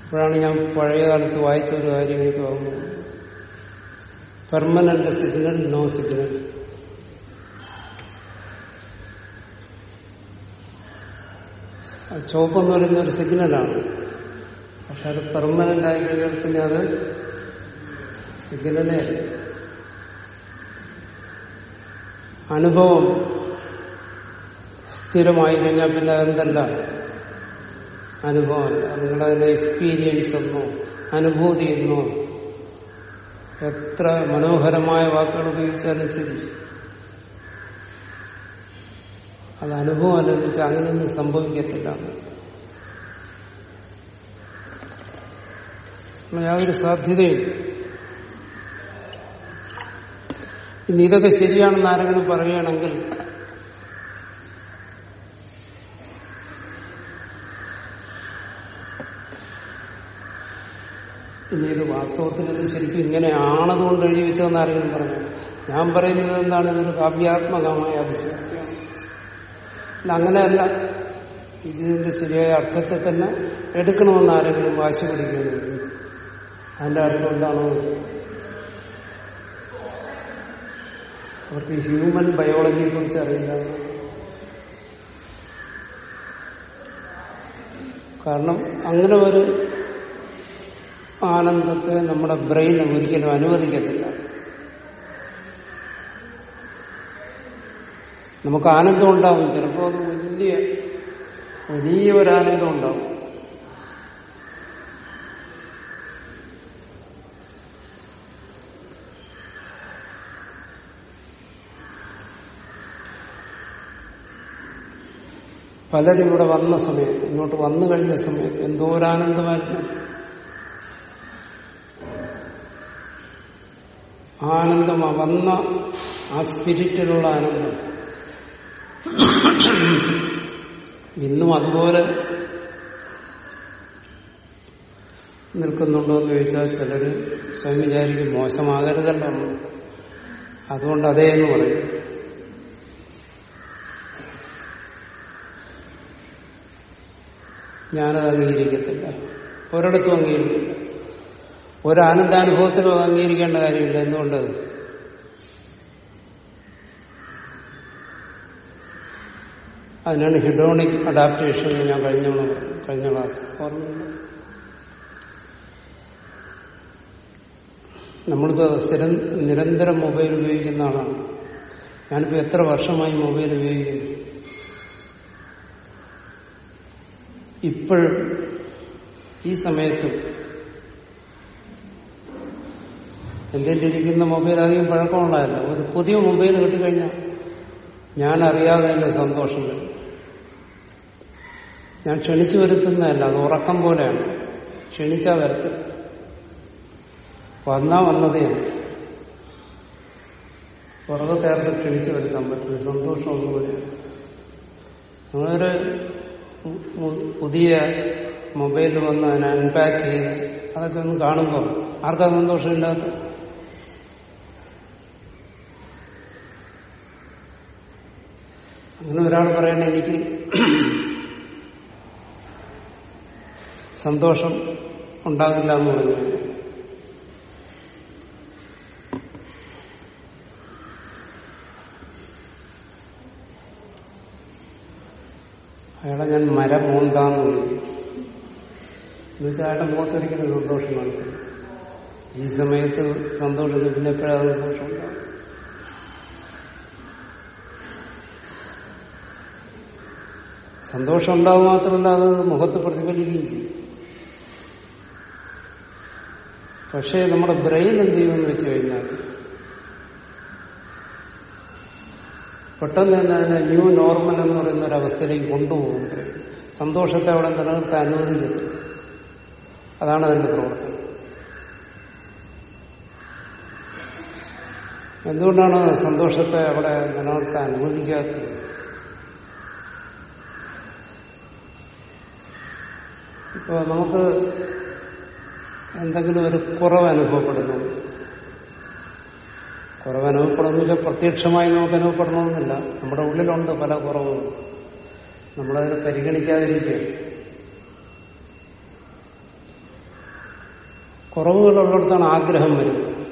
അപ്പോഴാണ് ഞാൻ പഴയ കാലത്ത് വായിച്ച ഒരു കാര്യം എനിക്ക് ഓർമ്മ പെർമനന്റ് സിഗ്നൽ നോ സിഗ്നൽ ചുവപ്പ് എന്ന് പറയുന്ന ഒരു സിഗ്നലാണ്. പക്ഷെ അത് പെർമനന്റ് ആയി കഴിഞ്ഞാൽ പിന്നെ അത് സിഗ്നലേ അനുഭവം സ്ഥിരമായി കഴിഞ്ഞാൽ പിന്നെ അതെന്തല്ല? അനുഭവമല്ല നിങ്ങളതിന്റെ എക്സ്പീരിയൻസ് എന്നോ അനുഭൂതി എന്നോ എത്ര മനോഹരമായ വാക്കുകൾ ഉപയോഗിച്ചാലും ശരി. അത് അനുഭവം അല്ലെന്ന് വെച്ചാൽ അങ്ങനെയൊന്നും സംഭവിക്കത്തില്ല. യാതൊരു സാധ്യതയും ഇനി ഇതൊക്കെ ശരിയാണെന്ന് ആരെങ്കിലും പറയുകയാണെങ്കിൽ ഇനി ഇത് വാസ്തവത്തിൽ ഇത് ശരിക്കും ഇങ്ങനെയാണതുകൊണ്ട് എഴുതി വെച്ചതെന്ന് ആരെങ്കിലും പറഞ്ഞു ഞാൻ പറയുന്നത് എന്താണ്? ഇതൊരു കാവ്യാത്മകമായ അതിശക്തിയാണ് അങ്ങനെയല്ല ഇതിന്റെ ശരിയായ അർത്ഥത്തെ തന്നെ എടുക്കണമെന്ന് ആരെങ്കിലും വാശി പിടിക്കുന്നത് അതിന്റെ അർത്ഥം എന്താണോ? അവർക്ക് ഹ്യൂമൻ ബയോളജിയെ കുറിച്ച് അറിയില്ല. കാരണം അങ്ങനെ ഒരു ആനന്ദത്തെ നമ്മുടെ ബ്രെയിൻ ഒരിക്കലും അനുവദിക്കത്തില്ല. നമുക്ക് ആനന്ദം ഉണ്ടാവും. ചിലപ്പോൾ അത് വലിയ വലിയ ഒരു ആനന്ദം ഉണ്ടാവും. പലരും ഇവിടെ വന്ന സമയത്ത് ഇങ്ങോട്ട് വന്നു കഴിഞ്ഞ സമയത്ത് എന്തോ ഒരു ആനന്ദമായിരുന്നു. ആനന്ദം വന്ന ആ സ്പിരിറ്റിലുള്ള ആനന്ദം. ഇന്നും അതുപോലെ നിൽക്കുന്നുണ്ടോ എന്ന് ചോദിച്ചാൽ ചിലര് സ്വയം വിചാരിക്കും മോശമാകരുതല്ലോ. അതുകൊണ്ട് അതേ എന്ന് പറയും. ഞാനത് അംഗീകരിക്കത്തില്ല. ഒരിടത്തും അംഗീകരിക്കില്ല ഒരു അത് അംഗീകരിക്കേണ്ട കാര്യമില്ല. എന്തുകൊണ്ട് അതിനാണ് ഹിഡോണിക് അഡാപ്റ്റേഷൻ എന്ന് ഞാൻ കഴിഞ്ഞ കഴിഞ്ഞ ക്ലാസ് ഓർമ്മയുണ്ടോ. സ്ഥിരം നിരന്തരം മൊബൈൽ ഉപയോഗിക്കുന്ന ആളാണ്. ഞാനിപ്പോ എത്ര വർഷമായി മൊബൈൽ ഉപയോഗിക്കുന്നു? ഇപ്പോഴും ഈ സമയത്തും എന്റെ ഇരിക്കുന്ന മൊബൈൽ അധികം പഴക്കമുള്ളതല്ല. ഒരു പുതിയ മൊബൈൽ കിട്ടിക്കഴിഞ്ഞാൽ ഞാൻ അറിയാതെ തന്നെ സന്തോഷം വരും. ഞാൻ ക്ഷണിച്ചു വരുത്തുന്നതല്ല അത് ഉറക്കം പോലെയാണ്. ക്ഷണിച്ചാ വരത്തില്ല വന്നാ വന്നതേ പുറകത്തെ ആർക്കും ക്ഷണിച്ചു വരുത്താൻ പറ്റില്ല സന്തോഷം ഒന്നുപോലെ മു- പുതിയ മൊബൈൽ വന്ന് അതിനെ അൺപാക്ക് ചെയ്ത് അതൊക്കെ ഒന്ന് കാണുമ്പോൾ ആർക്കാ സന്തോഷമില്ലാത്ത? അങ്ങനെ ഒരാൾ പറയണ എനിക്ക് സന്തോഷം ഉണ്ടാകില്ല എന്ന് പറഞ്ഞു. അയാളെ ഞാൻ മരം മൂന്താന്ന് വിളിക്കും എന്നുവെച്ചാൽ അയാളുടെ മുഖത്തൊരിക്കലും സന്തോഷം നടത്തില്ല ഈ സമയത്ത് സന്തോഷം പിന്നെ എപ്പോഴാ സന്തോഷം ഉണ്ടാവും സന്തോഷം ഉണ്ടാവും മാത്രമല്ല അത് മുഖത്ത് പ്രതിഫലിക്കുകയും ചെയ്യും. പക്ഷേ നമ്മുടെ ബ്രെയിൻ എന്ത് ചെയ്യുമെന്ന് വെച്ച് കഴിഞ്ഞാൽ പെട്ടെന്ന് തന്നെ അതിനെ ന്യൂ നോർമൽ എന്ന് പറയുന്ന ഒരു അവസ്ഥയിലേക്ക് കൊണ്ടുപോകും സന്തോഷത്തെ അവിടെ നിലനിർത്താൻ അനുവദിക്കുന്നു അതാണ് അതിന്റെ പ്രവർത്തനം. എന്തുകൊണ്ടാണ് സന്തോഷത്തെ അവിടെ നിലനിർത്താൻ അനുവദിക്കാത്തത്? ഇപ്പൊ നമുക്ക് എന്തെങ്കിലും ഒരു കുറവ് അനുഭവപ്പെടുന്നു. കുറവ് അനുഭവപ്പെടുന്നു വെച്ചാൽ പ്രത്യക്ഷമായി നമുക്ക് അനുഭവപ്പെടണമെന്നില്ല. നമ്മുടെ ഉള്ളിലുണ്ട് പല കുറവും. നമ്മളതിനെ പരിഗണിക്കാതിരിക്കുക കുറവുകളുള്ളിടത്താണ് ആഗ്രഹം വരുന്നത്.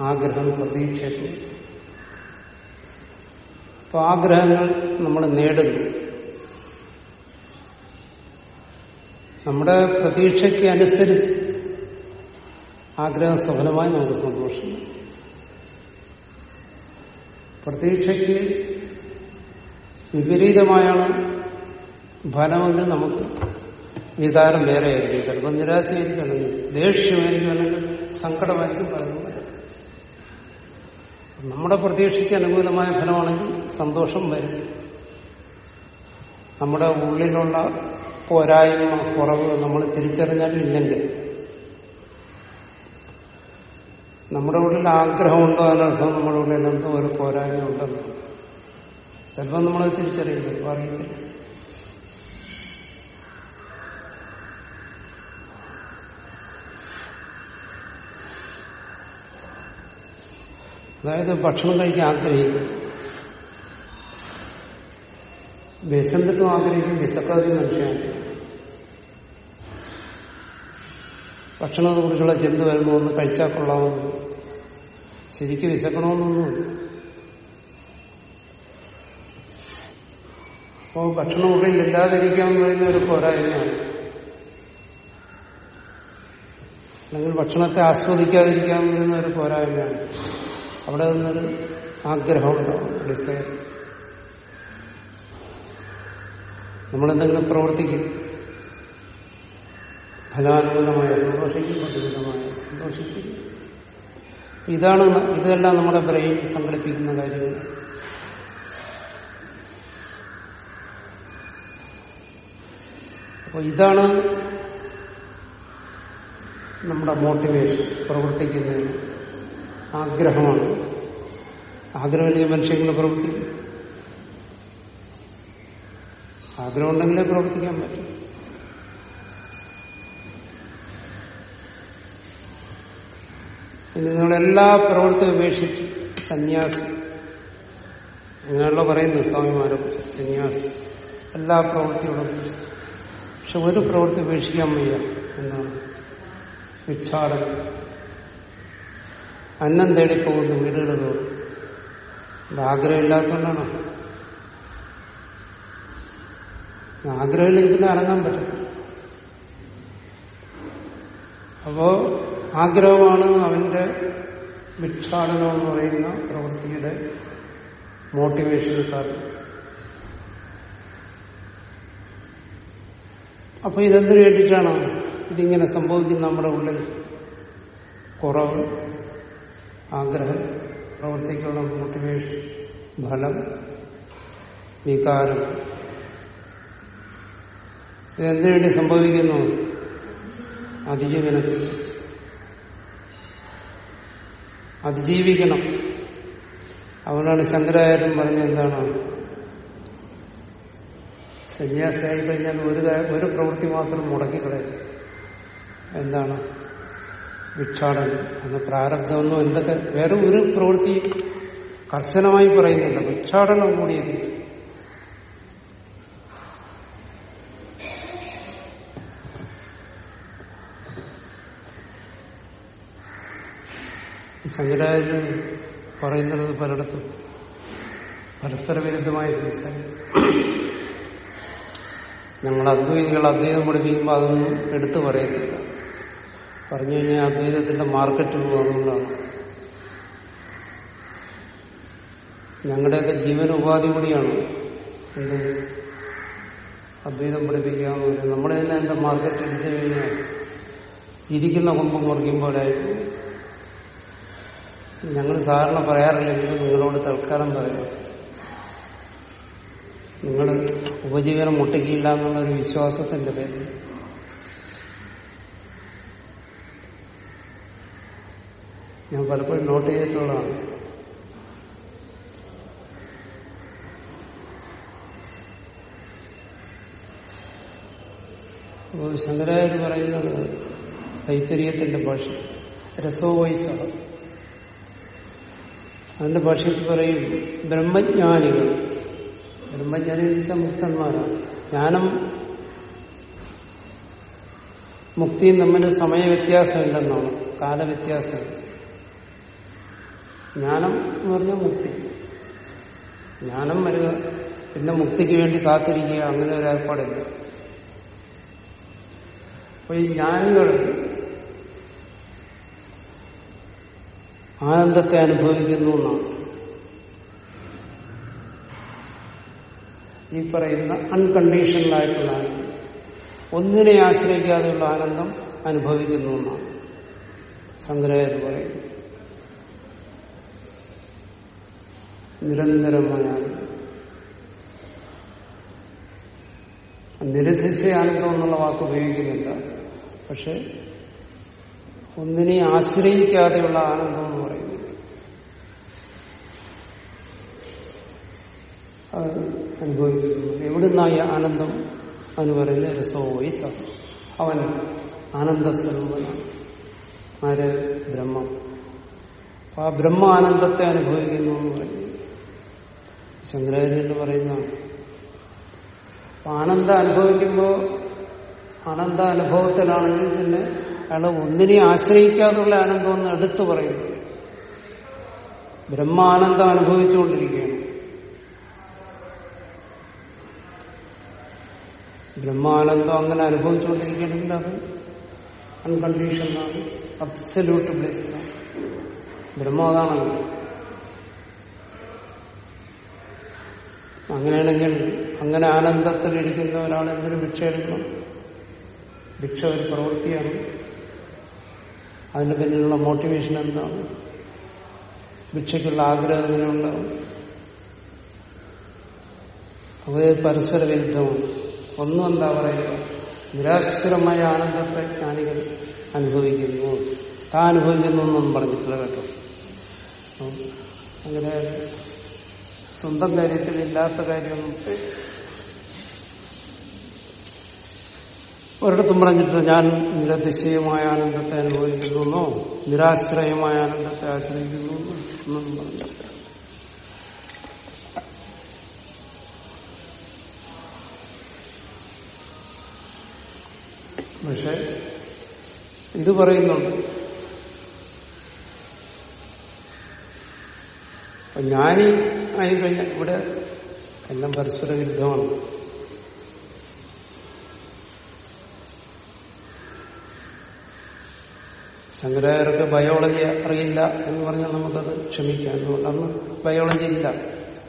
ആഗ്രഹം പ്രതീക്ഷയ്ക്ക്. അപ്പൊ ആഗ്രഹങ്ങൾ നമ്മൾ നേടുന്നു. നമ്മുടെ പ്രതീക്ഷയ്ക്ക് അനുസരിച്ച് ആഗ്രഹം സഫലമായി നമുക്ക് സന്തോഷം. പ്രതീക്ഷയ്ക്ക് വിപരീതമായാണ് ഫലമെങ്കിൽ നമുക്ക് വികാരം വേറെയായിരിക്കും. ചിലപ്പോൾ നിരാശയായിരിക്കും അല്ലെങ്കിൽ ദേഷ്യമായിരിക്കും അല്ലെങ്കിൽ സങ്കടമായിരിക്കും പലതും വരും നമ്മുടെ പ്രതീക്ഷയ്ക്ക് അനുകൂലമായ ഫലമാണെങ്കിൽ സന്തോഷം വരും. നമ്മുടെ ഉള്ളിലുള്ള പോരായ്മ കുറവ് നമ്മൾ തിരിച്ചറിഞ്ഞാലും ഇല്ലെങ്കിൽ. നമ്മുടെ ഉള്ളിൽ ആഗ്രഹമുണ്ടോ അതിനർത്ഥം നമ്മുടെ ഉള്ളിൽ എന്തോ ഒരു പോരായ്മ ഉണ്ടെന്ന്. ചിലപ്പോൾ നമ്മളത് തിരിച്ചറിയില്ല. അറിയത്തില്ല. അതായത് ഭക്ഷണം കഴിക്കാൻ ആഗ്രഹിക്കും വിശന്നിട്ടും ആഗ്രഹിക്കും വിശക്കാതെ മനുഷ്യനാണ് ഭക്ഷണത്തെ കുറിച്ചുള്ള ചിന്ത വരുമ്പോൾ ഒന്ന് കഴിച്ചാൽ കൊള്ളാമെന്ന് ശരിക്കും വിശക്കണമെന്നൊന്നുമില്ല അപ്പോൾ ഭക്ഷണം ഉള്ളിൽ ഇല്ലാതിരിക്കാമെന്ന് പറയുന്ന ഒരു പോരായ്മയാണ്. അല്ലെങ്കിൽ ഭക്ഷണത്തെ ആസ്വദിക്കാതിരിക്കാമെന്ന് പറയുന്ന ഒരു പോരായ്മയാണ്. അവിടെ നിന്നൊരു ആഗ്രഹമുണ്ടാവും ഡിസൈർ നമ്മളെന്തെങ്കിലും പ്രവർത്തിക്കും. ഫലാനുകൂലമായ സന്തോഷിക്കും പ്രതികൂലമായ സന്തോഷിക്കും. ഇതാണ് ഇതെല്ലാം നമ്മുടെ ബ്രെയിൻ സംഘടിപ്പിക്കുന്ന കാര്യങ്ങൾ. അപ്പോൾ ഇതാണ് നമ്മുടെ മോട്ടിവേഷൻ പ്രവർത്തിക്കുന്നതിന് ആഗ്രഹമാണ്. ആഗ്രഹമില്ലെങ്കിൽ മനുഷ്യങ്ങൾ പ്രവർത്തിക്കും. ആഗ്രഹം ഉണ്ടെങ്കിലേ പ്രവർത്തിക്കാൻ പറ്റും. നിങ്ങളെല്ലാ പ്രവൃത്തി ഉപേക്ഷിച്ച് സന്യാസി. അങ്ങനെയുള്ള പറയുന്നു സ്വാമിമാരും സന്യാസി. എല്ലാ പ്രവൃത്തിയോടും. പക്ഷെ ഒരു പ്രവൃത്തി ഉപേക്ഷിക്കാൻ വയ്യ. എന്നാണ് ഭിക്ഷാടനം അന്നം തേടിപ്പോകുന്നു വീടുകൾ തോറും. ആഗ്രഹമില്ലാത്തതുകൊണ്ടാണ്. ആഗ്രഹമില്ലെങ്കിൽ പിന്നെ അടങ്ങാൻ പറ്റത്തില്ല. അപ്പോ ആഗ്രഹമാണ് അവന്റെ വിക്ഷാടനം എന്ന് പറയുന്ന പ്രവൃത്തിയുടെ മോട്ടിവേഷൻ കാരണം. അപ്പൊ ഇതെന്തിനു വേണ്ടിയിട്ടാണ് ഇതിങ്ങനെ സംഭവിക്കുന്ന നമ്മുടെ ഉള്ളിൽ കുറവ് ആഗ്രഹം പ്രവൃത്തിക്കുള്ള മോട്ടിവേഷൻ ഫലം വികാരം? ഇതെന്തിനു വേണ്ടി സംഭവിക്കുന്നു? അതിജീവനത്തിൽ അതിജീവിക്കണം. അതുകൊണ്ടാണ് ശങ്കരാചാര്യം പറഞ്ഞ എന്താണ്? സന്യാസിയായി കഴിഞ്ഞാൽ ഒരു ഒരു പ്രവൃത്തി മാത്രം മുടക്കിക്കളയും. എന്താണ്? ഭിക്ഷാടനം എന്ന പ്രാരബ്ധമൊന്നും എന്തൊക്കെ വേറെ ഒരു പ്രവൃത്തി കർശനമായി പറയുന്നില്ല. ഭിക്ഷാടനം കൂടിയത് ശങ്കരാചാര്യൻ പറയുന്നത് പലയിടത്തും. പരസ്പര വിരുദ്ധമായ സംസാരം. ഞങ്ങൾ അദ്വൈതികൾ അദ്വൈതം പഠിപ്പിക്കുമ്പോൾ അതൊന്നും എടുത്തു പറയത്തില്ല. പറഞ്ഞു കഴിഞ്ഞാൽ അദ്വൈതത്തിന്റെ മാർക്കറ്റ് പോകുന്നതുകൊണ്ടാണ് ഞങ്ങളുടെയൊക്കെ ജീവനോപാധി കൂടിയാണ് എന്ത് അദ്വൈതം പഠിപ്പിക്കുക എന്ന് പറയുന്നത്. നമ്മൾ തന്നെ എന്റെ മാർക്കറ്റ് അടിച്ചു കഴിഞ്ഞാൽ ഇരിക്കുന്ന കുമ്പം മുറിക്കുമ്പോഴായിരിക്കും ഞങ്ങൾ സാധാരണ പറയാറില്ലെങ്കിലും നിങ്ങളോട് തൽക്കാലം പറയാം. നിങ്ങൾ ഉപജീവനം മുട്ടിക്കില്ല എന്നുള്ളൊരു വിശ്വാസത്തിന്റെ പേരിൽ. ഞാൻ പലപ്പോഴും നോട്ട് ചെയ്തിട്ടുള്ളതാണ്. ശങ്കരാചാര്യ പറയുന്നത് തൈത്തരീയത്തിന്റെ ഭാഷ. രസോവൈസ അതിന്റെ ഭാഷയിൽ പറയും? ബ്രഹ്മജ്ഞാനികൾ. ബ്രഹ്മജ്ഞാനി എന്ന് വെച്ചാൽ മുക്തന്മാരാണ്. ജ്ഞാനം മുക്തിയും തമ്മിൽ സമയവ്യത്യാസമില്ലെന്നാണ് കാലവ്യത്യാസം. ജ്ഞാനം എന്ന് പറഞ്ഞാൽ മുക്തി. ജ്ഞാനം വരിക പിന്നെ മുക്തിക്ക് വേണ്ടി കാത്തിരിക്കുക അങ്ങനെ ഒരു ഏർപ്പാടില്ല. അപ്പൊ ഈ ജ്ഞാനികൾ ആനന്ദത്തെ അനുഭവിക്കുന്നു എന്നാണ്. ഈ പറയുന്ന അൺകണ്ടീഷണൽ ആയിട്ടുള്ള ആനന്ദം ഒന്നിനെ ആശ്രയിക്കാതെയുള്ള ആനന്ദം അനുഭവിക്കുന്നു എന്നാണ്. സംഗ്രഹർ പറയുന്നത് നിരന്തരമായ നിരധിശ ആനന്ദം എന്നുള്ള വാക്ക് ഉപയോഗിക്കുന്നില്ല. പക്ഷെ ഒന്നിനെ ആശ്രയിക്കാതെയുള്ള ആനന്ദം എന്ന് പറയുന്നത് അത് അനുഭവിക്കുന്നു. എവിടുന്നായി ആനന്ദം എന്ന് പറയുന്നത് രസോയി സ അവൻ ആനന്ദസ്വരൂപനാണ്. ആര്? ബ്രഹ്മം. ആ ബ്രഹ്മ ആനന്ദത്തെ അനുഭവിക്കുന്നു എന്ന് പറയുന്നു ശങ്കരാചാര്യ പറയുന്നതാണ്. അപ്പൊ ആനന്ദം അനുഭവിക്കുമ്പോൾ ആനന്ദ അനുഭവത്തിലാണെങ്കിൽ പിന്നെ അയാൾ ഒന്നിനെ ആശ്രയിക്കാതുള്ള ആനന്ദം എന്ന് എടുത്തു പറയുന്നു. ബ്രഹ്മാനന്ദം അനുഭവിച്ചുകൊണ്ടിരിക്കുകയാണ്. ബ്രഹ്മാനന്ദം അങ്ങനെ അനുഭവിച്ചുകൊണ്ടിരിക്കണമെങ്കിൽ അത്. അൺകണ്ടീഷനാണ് അബ്സല്യൂട്ട് പ്ലേസ് ബ്രഹ്മം അതാണല്ലോ. അങ്ങനെയാണെങ്കിൽ അങ്ങനെ ആനന്ദത്തിലിരിക്കുന്ന ഒരാൾ എന്തിനു ഭിക്ഷ എടുക്കണം? ഭിക്ഷ ഒരു പ്രവൃത്തിയാണ്. അതിന്റെ പിന്നിലുള്ള മോട്ടിവേഷൻ എന്താണ്? ഭിക്ഷയ്ക്കുള്ള ആഗ്രഹം എങ്ങനെയുണ്ടാവും? അവ പരസ്പര വിരുദ്ധമാണ് ഒന്നും എന്താ പറയുക? നിരാശ്രമായ ആനന്ദത്തെ ജ്ഞാനികൾ അനുഭവിക്കുന്നു. താൻ അനുഭവിക്കുന്നു എന്നൊന്നും പറഞ്ഞിട്ടില്ല കേട്ടോ. അങ്ങനെ സ്വന്തം കാര്യത്തിൽ ഇല്ലാത്ത കാര്യം ഒരിടത്തും പറഞ്ഞിട്ടില്ല. ഞാൻ നിരതിശയമായ ആനന്ദത്തെ അനുഭവിക്കുന്നു നിരാശ്രയമായ ആനന്ദത്തെ ആശ്രയിക്കുന്നു എന്നൊന്നും പറഞ്ഞിട്ടില്ല. പക്ഷെ ഇത് പറയുന്നുണ്ട്. അപ്പൊ ജ്ഞാനി ആയി കഴിഞ്ഞാൽ ഇവിടെ എല്ലാം പരസ്പര വിരുദ്ധമാണ്. ശങ്കരാചാര്യർക്ക് ബയോളജി അറിയില്ല എന്ന് പറഞ്ഞാൽ നമുക്കത് ക്ഷമിക്കാം. എന്തുകൊണ്ട് അന്ന് ബയോളജി ഇല്ല.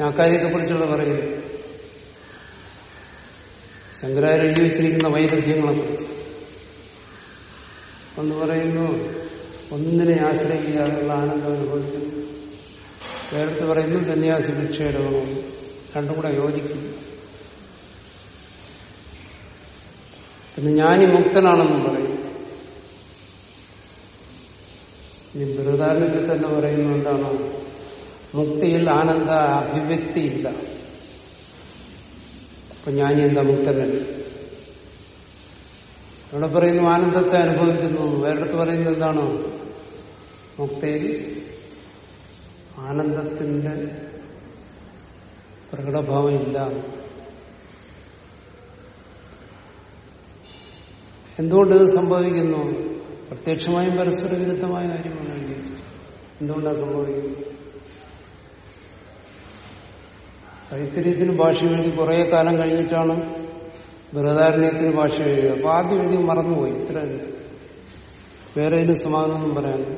ഞാൻ കാര്യത്തെക്കുറിച്ചുള്ള പറയുന്നു. ശങ്കരാചാര്യ എഴുതി വെച്ചിരിക്കുന്ന വൈരുദ്ധ്യങ്ങളെ കുറിച്ച് എന്ന് പറയുന്നു. ഒന്നിനെ ആശ്രയിക്കാതെയുള്ള ആനന്ദം അനുഭവിക്കുന്നു. വേറെടുത്ത് പറയുന്നു സന്യാസി ഭിക്ഷയുടെ എടുക്കണം രണ്ടും കൂടെ യോജിക്കും പിന്നെ ഞാനി മുക്തനാണെന്നും പറയും ഈ ബൃഹദാരണ്യത്തിൽ തന്നെ പറയുന്നു എന്താണ്? മുക്തിയിൽ ആനന്ദ അഭിവ്യക്തിയില്ല. അപ്പൊ ഞാനി എന്താ മുക്തനല്ല? ഇവിടെ പറയുന്നു ആനന്ദത്തെ അനുഭവിക്കുന്നു. വേറെടുത്ത് പറയുന്നത് എന്താണ്? മുക്തിയിൽ ആനന്ദത്തിന്റെ പ്രകടഭാവം ഇല്ല എന്തുകൊണ്ട് ഇത് സംഭവിക്കുന്നു? പ്രത്യക്ഷമായും പരസ്പര വിരുദ്ധമായ കാര്യമാണ് എന്തുകൊണ്ടാണ് സംഭവിക്കുന്നത്? തൈത്തിര്യത്തിന് ഭാഷ വേണ്ടി കുറെ കാലം കഴിഞ്ഞിട്ടാണ് ബൃഹദാരണ്യത്തിന് ഭാഷ എഴുതുക അപ്പൊ ആദ്യം എഴുതി മറന്നുപോയി. ഇത്ര വേറെ ഇതിന് സമാധാനം പറയാനില്ല.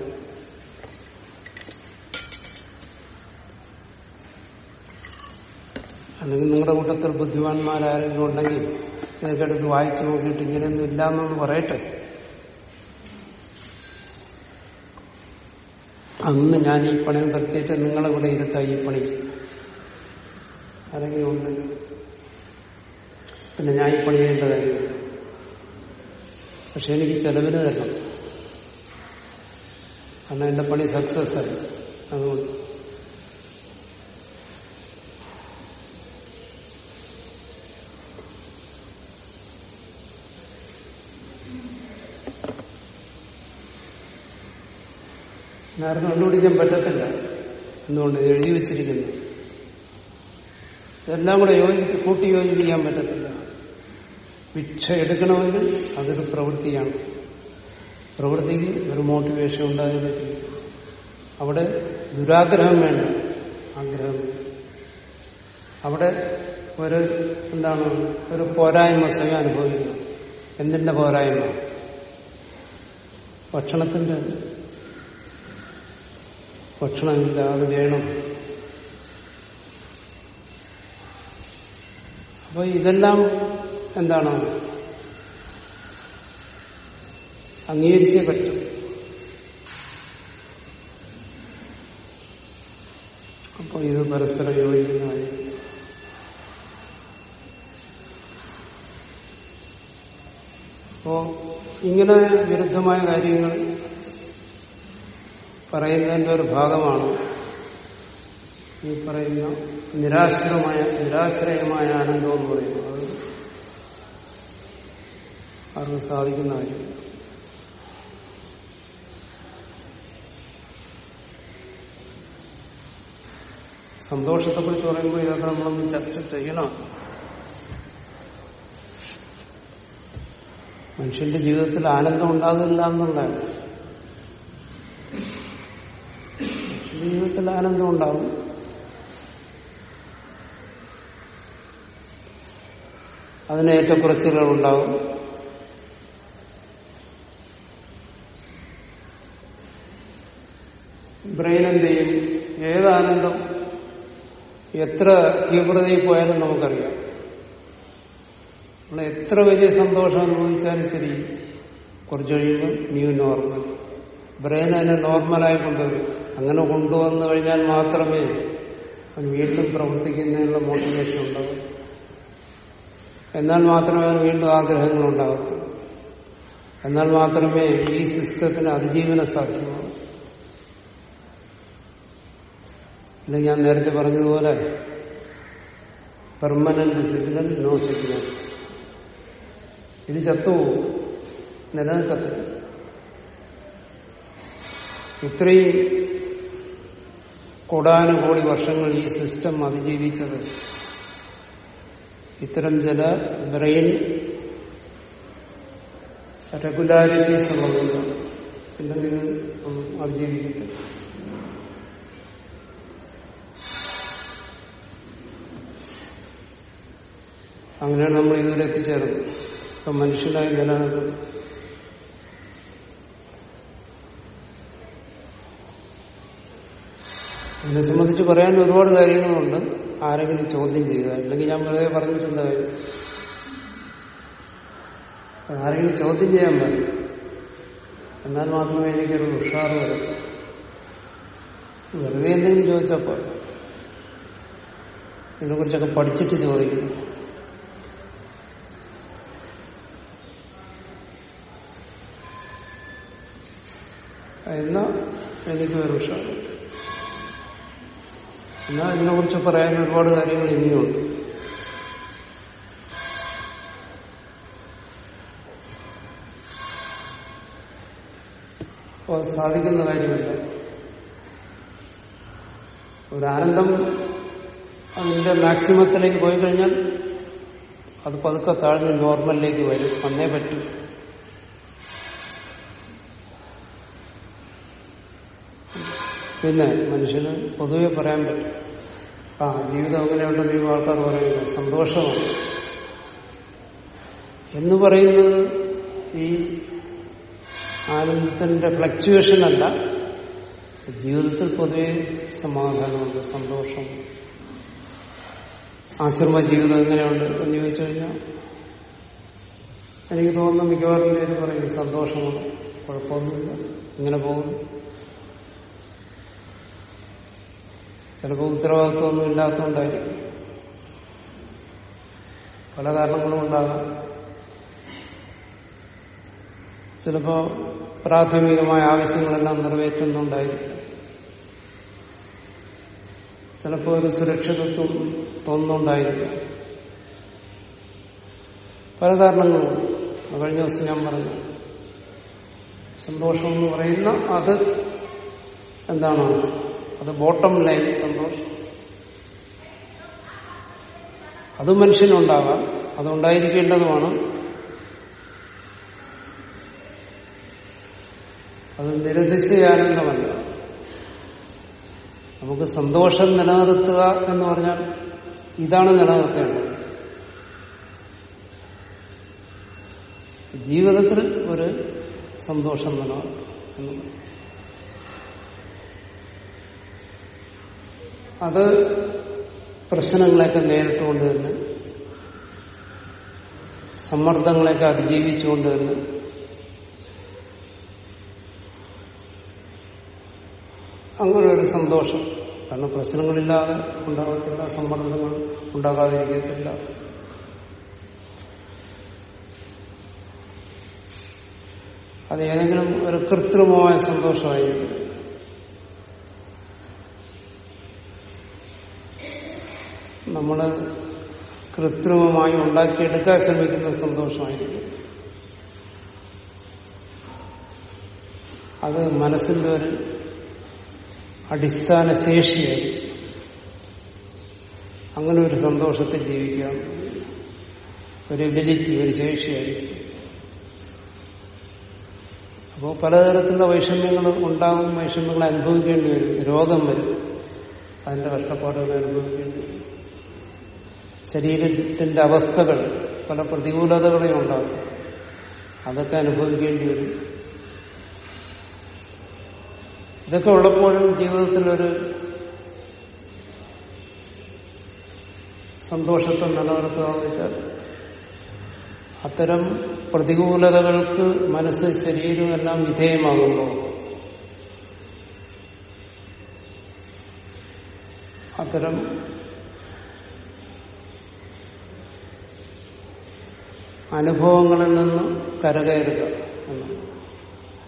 അല്ലെങ്കിൽ നിങ്ങളുടെ കൂട്ടത്തിൽ ബുദ്ധിമാന്മാരാരെങ്കിലും ഉണ്ടെങ്കിൽ ഇതൊക്കെ എടുത്ത് വായിച്ചു നോക്കിയിട്ട് ഇങ്ങനെയൊന്നും ഇല്ല എന്നൊന്ന് പറയട്ടെ. അന്ന് ഞാൻ ഈ പണി നിർത്തിയിട്ട് നിങ്ങളെ കൂടെ ഇരുത്താം ഈ പണി അല്ലെങ്കിൽ ഉണ്ട് പിന്നെ ഞാൻ ഈ പണി ചെയ്യേണ്ട കാര്യമില്ല. പക്ഷെ എനിക്ക് ചെലവിന് തരണം. കാരണം എന്റെ പണി സക്സസ് ആയി അതുകൊണ്ട്. നേരം കണ്ടുപിടിക്കാൻ പറ്റത്തില്ല. എന്തുകൊണ്ട്? എഴുതി വെച്ചിരിക്കുന്നു. ഇതെല്ലാം കൂടെ യോജിപ്പ് കൂട്ടി യോജിപ്പിക്കാൻ പറ്റത്തില്ല. ഭിക്ഷ എടുക്കണമെങ്കിൽ അതൊരു പ്രവൃത്തിയാണ്. പ്രവൃത്തിക്ക് ഒരു മോട്ടിവേഷൻ ഉണ്ടാകാൻ അവിടെ ദുരാഗ്രഹം വേണ്ട ആഗ്രഹം അവിടെ ഒരു എന്താണ് ഒരു പോരായ്മ സ്വയം അനുഭവിക്കുന്നു എന്തിന്റെ പോരായ്മ? ഭക്ഷണത്തിന്റെ. ഭക്ഷണമില്ല അത് വേണം. അപ്പൊ ഇതെല്ലാം എന്താണ്? അംഗീകരിച്ചേ പറ്റും. അപ്പോൾ ഇത് പരസ്പരം യോജിക്കുന്ന കാര്യം. അപ്പോ ഇങ്ങനെ വിരുദ്ധമായ കാര്യങ്ങൾ പറയുന്നതിന്റെ ഒരു ഭാഗമാണ് ഈ പറയുന്ന നിരാശ്രമായ നിരാശ്രയമായ ആനന്ദം എന്ന് പറയുന്നത്. ആർക്കും സാധിക്കുന്ന കാര്യം. സന്തോഷത്തെക്കുറിച്ച് പറയുമ്പോൾ ഇതൊക്കെ നമ്മളൊന്ന് ചർച്ച ചെയ്യണം. മനുഷ്യന്റെ ജീവിതത്തിൽ ആനന്ദം ഉണ്ടാകില്ല എന്നുള്ളതാണ് ജീവിതത്തിൽ ആനന്ദം ഉണ്ടാകും അതിന് ഏറ്റക്കുറച്ചിലുകൾ ഉണ്ടാകും ബ്രെയിൻ എന്ത് ചെയ്യും ഏത് ആനന്ദം? എത്ര തീവ്രതയിൽ പോയാലും നമുക്കറിയാം. നമ്മൾ എത്ര വലിയ സന്തോഷം അനുഭവിച്ചാലും ശരി കുറച്ച് കഴിയുമ്പോൾ ന്യൂ നോർമൽ ബ്രെയിൻ അതിനെ നോർമലായി കൊണ്ടുവരും. അങ്ങനെ കൊണ്ടുവന്നു കഴിഞ്ഞാൽ മാത്രമേ അവൻ വീണ്ടും പ്രവർത്തിക്കുന്നതിനുള്ള മോട്ടിവേഷൻ ഉണ്ടാവും. എന്നാൽ മാത്രമേ അവന് വീണ്ടും ആഗ്രഹങ്ങൾ ഉണ്ടാകൂ എന്നാൽ മാത്രമേ ഈ സിസ്റ്റത്തിന് അതിജീവന സാധ്യമാകൂ അല്ലെങ്കിൽ ഞാൻ നേരത്തെ പറഞ്ഞതുപോലെ പെർമനന്റ് സിഗ്നൽ നോ സിഗ്നൽ ഇത് ചത്തുപോകും നിലനിൽക്കത്തില്ല. ഇത്രയും കോടാനുകോടി വർഷങ്ങൾ ഈ സിസ്റ്റം അതിജീവിച്ചത് ഇത്തരം ചില ബ്രെയിൻ റെഗുലാരിറ്റീസ് ഉള്ളതുകൊണ്ട് ഇല്ലെങ്കിൽ അതിജീവിക്കത്തില്ല. അങ്ങനെയാണ് നമ്മൾ ഇതുവരെ എത്തിച്ചേർന്നത്. ഇപ്പൊ മനുഷ്യനായി നിലനിൽക്കുന്നത് എന്നെ സംബന്ധിച്ച് പറയാൻ ഒരുപാട് കാര്യങ്ങളുണ്ട്. ആരെങ്കിലും ചോദ്യം ചെയ്താൽ അല്ലെങ്കിൽ ഞാൻ വെറുതെ പറഞ്ഞിട്ടുണ്ട് കാര്യം. ആരെങ്കിലും ചോദ്യം ചെയ്യാൻ പറ്റും എന്നാൽ മാത്രമേ എനിക്കൊരു ഉഷാറ് വരും. വെറുതെ എന്തെങ്കിലും ചോദിച്ചപ്പോൾ ഇതിനെക്കുറിച്ചൊക്കെ പഠിച്ചിട്ട് ചോദിക്കുന്നു. എന്നാ എനിക്ക് ഒരു ഉഷാറ് എന്നാൽ ഇതിനെക്കുറിച്ച് പറയാൻ ഒരുപാട് കാര്യങ്ങൾ ഇനിയുണ്ട് അപ്പോൾ സാധിക്കുന്ന കാര്യമില്ല. ഒരു ആനന്ദം അതിന്റെ മാക്സിമത്തിലേക്ക് പോയി കഴിഞ്ഞാൽ അത് പതുക്കെ താഴ്ന്ന് നോർമലിലേക്ക് വരും. അന്നേ പറ്റും. പിന്നെ മനുഷ്യന് പൊതുവെ പറയാൻ പറ്റും. ആ ജീവിതം അങ്ങനെയുണ്ടെന്ന് ഈ ആൾക്കാർ പറയുന്നത് സന്തോഷമാണ്. എന്ന് പറയുന്നത് ഈ ആനന്ദത്തിന്റെ ഫ്ലക്ച്വേഷൻ അല്ല. ജീവിതത്തിൽ പൊതുവെ സമാധാനമുണ്ട് സന്തോഷം ആശ്രമ ജീവിതം എങ്ങനെയുണ്ട് എന്ന് ചോദിച്ചു കഴിഞ്ഞാൽ എനിക്ക് തോന്നുന്ന മിക്കവാറും പേര് പറയും സന്തോഷമാണ് കുഴപ്പമൊന്നുമില്ല ഇങ്ങനെ പോകുന്നു. ചിലപ്പോൾ ഉത്തരവാദിത്വമൊന്നും ഇല്ലാത്തതുകൊണ്ടായിരിക്കും. പല കാരണങ്ങളും ഉണ്ടാകാം. ചിലപ്പോൾ പ്രാഥമികമായ ആവശ്യങ്ങളെല്ലാം നിറവേറ്റുന്നുണ്ടായിരിക്കും. ചിലപ്പോൾ ഒരു സുരക്ഷിതത്വം തോന്നുന്നുണ്ടായിരിക്കും. പല കാരണങ്ങളും. കഴിഞ്ഞ ദിവസം ഞാൻ പറഞ്ഞു. സന്തോഷം എന്ന് പറയുന്ന അത് എന്താണ്? അത് ബോട്ടം ലൈൻ സന്തോഷം. അത് മനുഷ്യനുണ്ടാകാം അതുണ്ടായിരിക്കേണ്ടതുമാണ് അത് നിരതിശയാനന്ദമല്ല. നമുക്ക് സന്തോഷം നിലനിർത്തുക എന്ന് പറഞ്ഞാൽ ഇതാണ് നിലനിർത്തേണ്ടത്. ജീവിതത്തിൽ ഒരു സന്തോഷം നിലനിർത്തുക എന്നുള്ളത് അത് പ്രശ്നങ്ങളെയൊക്കെ നേരിട്ടുകൊണ്ട് തന്നെ സമ്മർദ്ദങ്ങളെയൊക്കെ അതിജീവിച്ചുകൊണ്ട് തന്നെ അങ്ങനെ ഒരു സന്തോഷം. കാരണം പ്രശ്നങ്ങളില്ലാതെ ഉണ്ടാകത്തില്ല സമ്മർദ്ദങ്ങൾ ഉണ്ടാകാതിരിക്കത്തില്ല. അത് ഏതെങ്കിലും ഒരു കൃത്രിമമായ സന്തോഷമായിരിക്കും. നമ്മൾ കൃത്രിമമായി ഉണ്ടാക്കിയെടുക്കാൻ ശ്രമിക്കുന്ന സന്തോഷമായിരിക്കും. അത് മനസ്സിന്റെ ഒരു അടിസ്ഥാന ശേഷിയായി അങ്ങനെ ഒരു സന്തോഷത്തിൽ ജീവിക്കാം ഒരു എബിലിറ്റി ഒരു ശേഷിയായി അപ്പോൾ പലതരത്തിലുള്ള വൈഷമ്യങ്ങൾ ഉണ്ടാകും വൈഷമ്യങ്ങൾ അനുഭവിക്കേണ്ടി വരും രോഗം വരും. അതിന്റെ കഷ്ടപ്പാടുകൾ അനുഭവിക്കേണ്ടി വരും. ശരീരത്തിന്റെ അവസ്ഥകൾ പല പ്രതികൂലതകളെയും ഉണ്ടാകും അതൊക്കെ അനുഭവിക്കേണ്ടി വരും. ഇതൊക്കെ ഉള്ളപ്പോഴും ജീവിതത്തിലൊരു സന്തോഷത്തെ നിലനിർത്തുക എന്ന് വെച്ചാൽ അത്തരം പ്രതികൂലതകൾക്ക് മനസ്സ് ശരീരം എല്ലാം വിധേയമാകുമ്പോൾ അത്തരം അനുഭവങ്ങളിൽ നിന്ന് കരകയറുക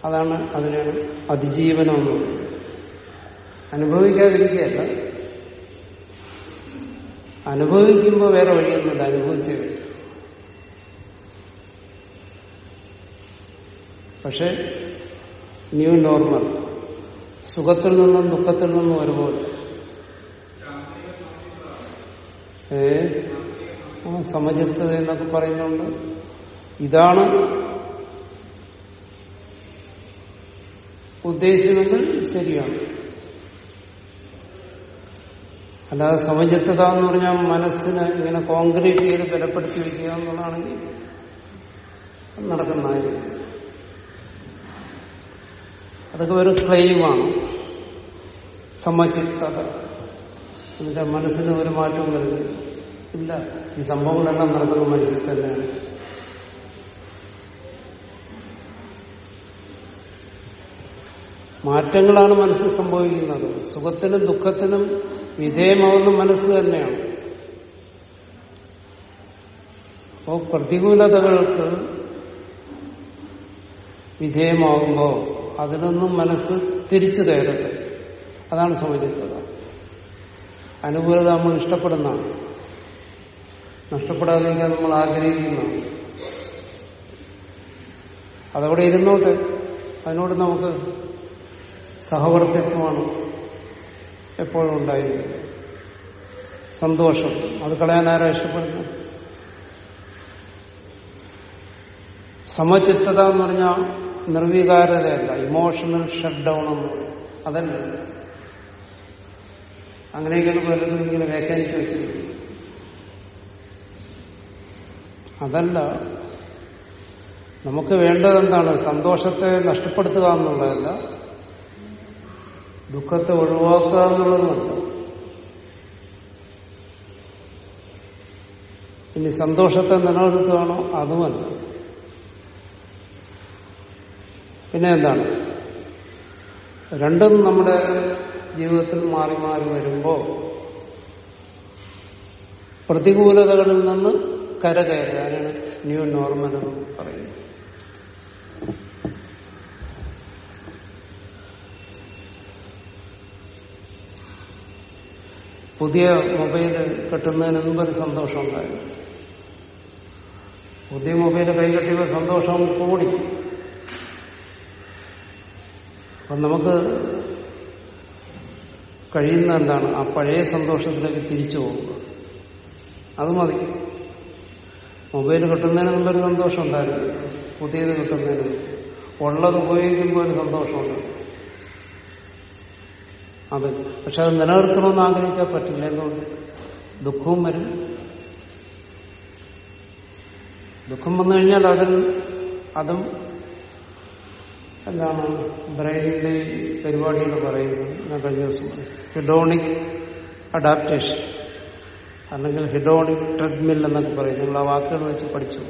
അതാണ് അതിനാണ് അതിജീവനം എന്ന് പറയുന്നത്. അനുഭവിക്കാതിരിക്കുകയല്ല. അനുഭവിക്കുമ്പോൾ വേറെ വഴിയൊന്നുമില്ല. അനുഭവിച്ചേ പക്ഷെ ന്യൂ നോർമൽ. സുഖത്തിൽ നിന്നും ദുഃഖത്തിൽ നിന്നും ഒരുപോലെ. ഏ? സമചിത്തത എന്നൊക്കെ പറയുന്നുണ്ട്. ഇതാണ് ഉദ്ദേശിക്കുന്നത് ശരിയാണ്. അല്ലാതെ സമചിത്തത എന്ന് പറഞ്ഞാൽ മനസ്സിനെ ഇങ്ങനെ കോൺക്രീറ്റ് ചെയ്ത് ബലപ്പെടുത്തി വയ്ക്കുക എന്നുള്ളതാണെങ്കിൽ നടക്കുന്ന കാര്യം. അതൊക്കെ വെറും ക്ലെയിമാണ് സമചിത്തത. എന്നുവെച്ചാൽ മനസ്സിന് ഒരു മാറ്റവും വരുന്നില്ല. ഇല്ല. ഈ സംഭവങ്ങളെല്ലാം നടക്കുന്ന മനസ്സിൽ തന്നെയാണ്. മാറ്റങ്ങളാണ് മനസ്സിൽ സംഭവിക്കുന്നത്. സുഖത്തിനും ദുഃഖത്തിനും വിധേയമാവുന്ന മനസ്സ് തന്നെയാണ്. അപ്പോൾ പ്രതികൂലതകൾക്ക് വിധേയമാകുമ്പോൾ അതിനൊന്നും മനസ്സ് തിരിച്ചു കയറട്ടെ. അതാണ് സമചിത്തത. അനുകൂലത നമ്മൾ ഇഷ്ടപ്പെടുന്നതാണ്. നഷ്ടപ്പെടാതിരിക്കാൻ നമ്മൾ ആഗ്രഹിക്കുന്നു. അതവിടെ ഇരുന്നോട്ടെ. അതിനോട് നമുക്ക് സഹവർത്തിത്വമാണ് എപ്പോഴും ഉണ്ടായിരുന്നത് സന്തോഷം. അത് കളയാൻ ആരാ ഇഷ്ടപ്പെടുന്നു സമചിത്തത എന്ന് പറഞ്ഞാൽ നിർവികാരതയല്ല. ഇമോഷണൽ ഷട്ട് ഡൗൺ എന്ന് അതല്ല. അങ്ങനെയൊക്കെയാണ് പലരും ഇങ്ങനെ വ്യാഖ്യാനിച്ചു വെച്ചിരിക്കുന്നത്. അതല്ല. നമുക്ക് വേണ്ടത് എന്താണ്? സന്തോഷത്തെ നഷ്ടപ്പെടുത്തുക എന്നുള്ളതല്ല. ദുഃഖത്തെ ഒഴിവാക്കുക എന്നുള്ളതല്ല ഇനി സന്തോഷത്തെ നിലനിർത്തുകയാണോ? അതുമല്ല പിന്നെ എന്താണ്? രണ്ടും നമ്മുടെ ജീവിതത്തിൽ മാറി മാറി വരുമ്പോൾ പ്രതികൂലതകളിൽ നിന്ന് കരകയറുക അതിനാണ് ന്യൂ നോർമൽ എന്ന് പറയുന്നത്. പുതിയ മൊബൈൽ കിട്ടുന്നതിന് മുമ്പ് ഒരു സന്തോഷം ഉണ്ടായിരുന്നു. പുതിയ മൊബൈൽ കൈകെട്ടിയപ്പോൾ സന്തോഷം കൂടി. അപ്പം നമുക്ക് കഴിയുന്ന എന്താണ്? ആ പഴയ സന്തോഷത്തിലേക്ക് തിരിച്ചു പോകുക. അത് മതി. മൊബൈൽ കിട്ടുന്നതിന് നല്ലൊരു സന്തോഷം ഉണ്ടായിരുന്നു പുതിയത് കിട്ടുന്നതിന് ഉള്ളത് ഉപയോഗിക്കുമ്പോൾ ഒരു സന്തോഷമുണ്ട്. അത് പക്ഷെ അത് നിലനിർത്തണമെന്ന് ആഗ്രഹിച്ചാൽ പറ്റില്ല. എന്തുകൊണ്ട്? ദുഃഖവും വരും. ദുഃഖം വന്നു കഴിഞ്ഞാൽ അതിൽ അതും എന്താണ് ബ്രെയിനിന്റെ പരിപാടികൾ പറയുന്നത് ഞാൻ കഴിഞ്ഞ ദിവസം ഹിഡോണിക് അഡാപ്റ്റേഷൻ അല്ലെങ്കിൽ ഹിഡോണിക് ട്രെഡ്മിൽ എന്നൊക്കെ പറയും. നിങ്ങൾ ആ വാക്കുകൾ വെച്ച് പഠിച്ചു.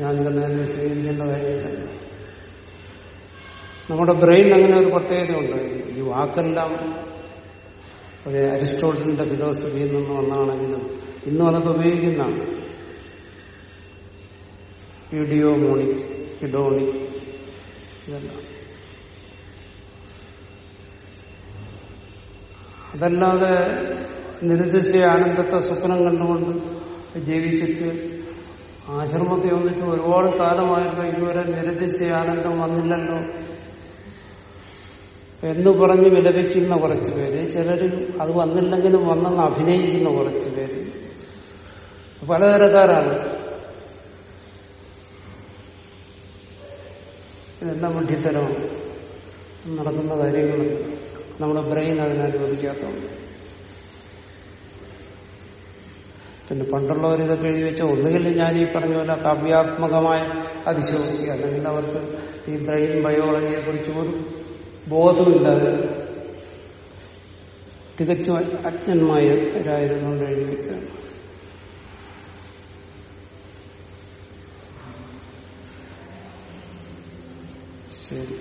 ഞാൻ തന്നെ അതിനെ സ്വീകരിക്കേണ്ട കാര്യമില്ല. നമ്മുടെ ബ്രെയിൻ അങ്ങനെ ഒരു പ്രത്യേകതയുണ്ട്. ഈ വാക്കെല്ലാം ഒരു അരിസ്റ്റോട്ടലിന്റെ ഫിലോസഫിയിൽ നിന്ന് വന്നാണെങ്കിലും ഇന്നും അതൊക്കെ ഉപയോഗിക്കുന്നതാണ്. വീഡിയോ മോണിക് ഹിഡോണിക് ഇതെല്ലാം. അതല്ലാതെ നിരുദ്ദേശ ആനന്ദത്തെ സ്വപ്നം കണ്ടുകൊണ്ട് ജീവിച്ചിട്ട് ആശ്രമത്തിൽ വന്നിട്ട് ഒരുപാട് കാലമായിരുന്നു ഇതുവരെ നിരുദ്ദേശ ആനന്ദം വന്നില്ലല്ലോ. എന്ന് പറഞ്ഞ് വിലപിക്കുന്ന കുറച്ച് പേര്. ചിലർ അത് വന്നില്ലെങ്കിലും വന്നെന്ന് അഭിനയിക്കുന്ന കുറച്ച് പേര്. പലതരക്കാരാണ്. ഇതെല്ലാം മഠ്യത്തരമാണ് നടക്കുന്ന കാര്യങ്ങളും നമ്മുടെ ബ്രെയിൻ അതിനനുവദിക്കാത്തതുകൊണ്ട് പിന്നെ പണ്ടുള്ളവർ ഇതൊക്കെ എഴുതി വെച്ച ഒന്നുകിൽ ഞാൻ ഈ പറഞ്ഞ പോലെ കാവ്യാത്മകമായ അതിശോക്തി അല്ലെങ്കിൽ അവർക്ക് ഈ ബ്രെയിൻ ബയോളജിയെ കുറിച്ച് ഒരു ബോധമില്ലാതെ തികച്ചും അജ്ഞന്മാരായതുകൊണ്ട് എഴുതി വെച്ച ശരി.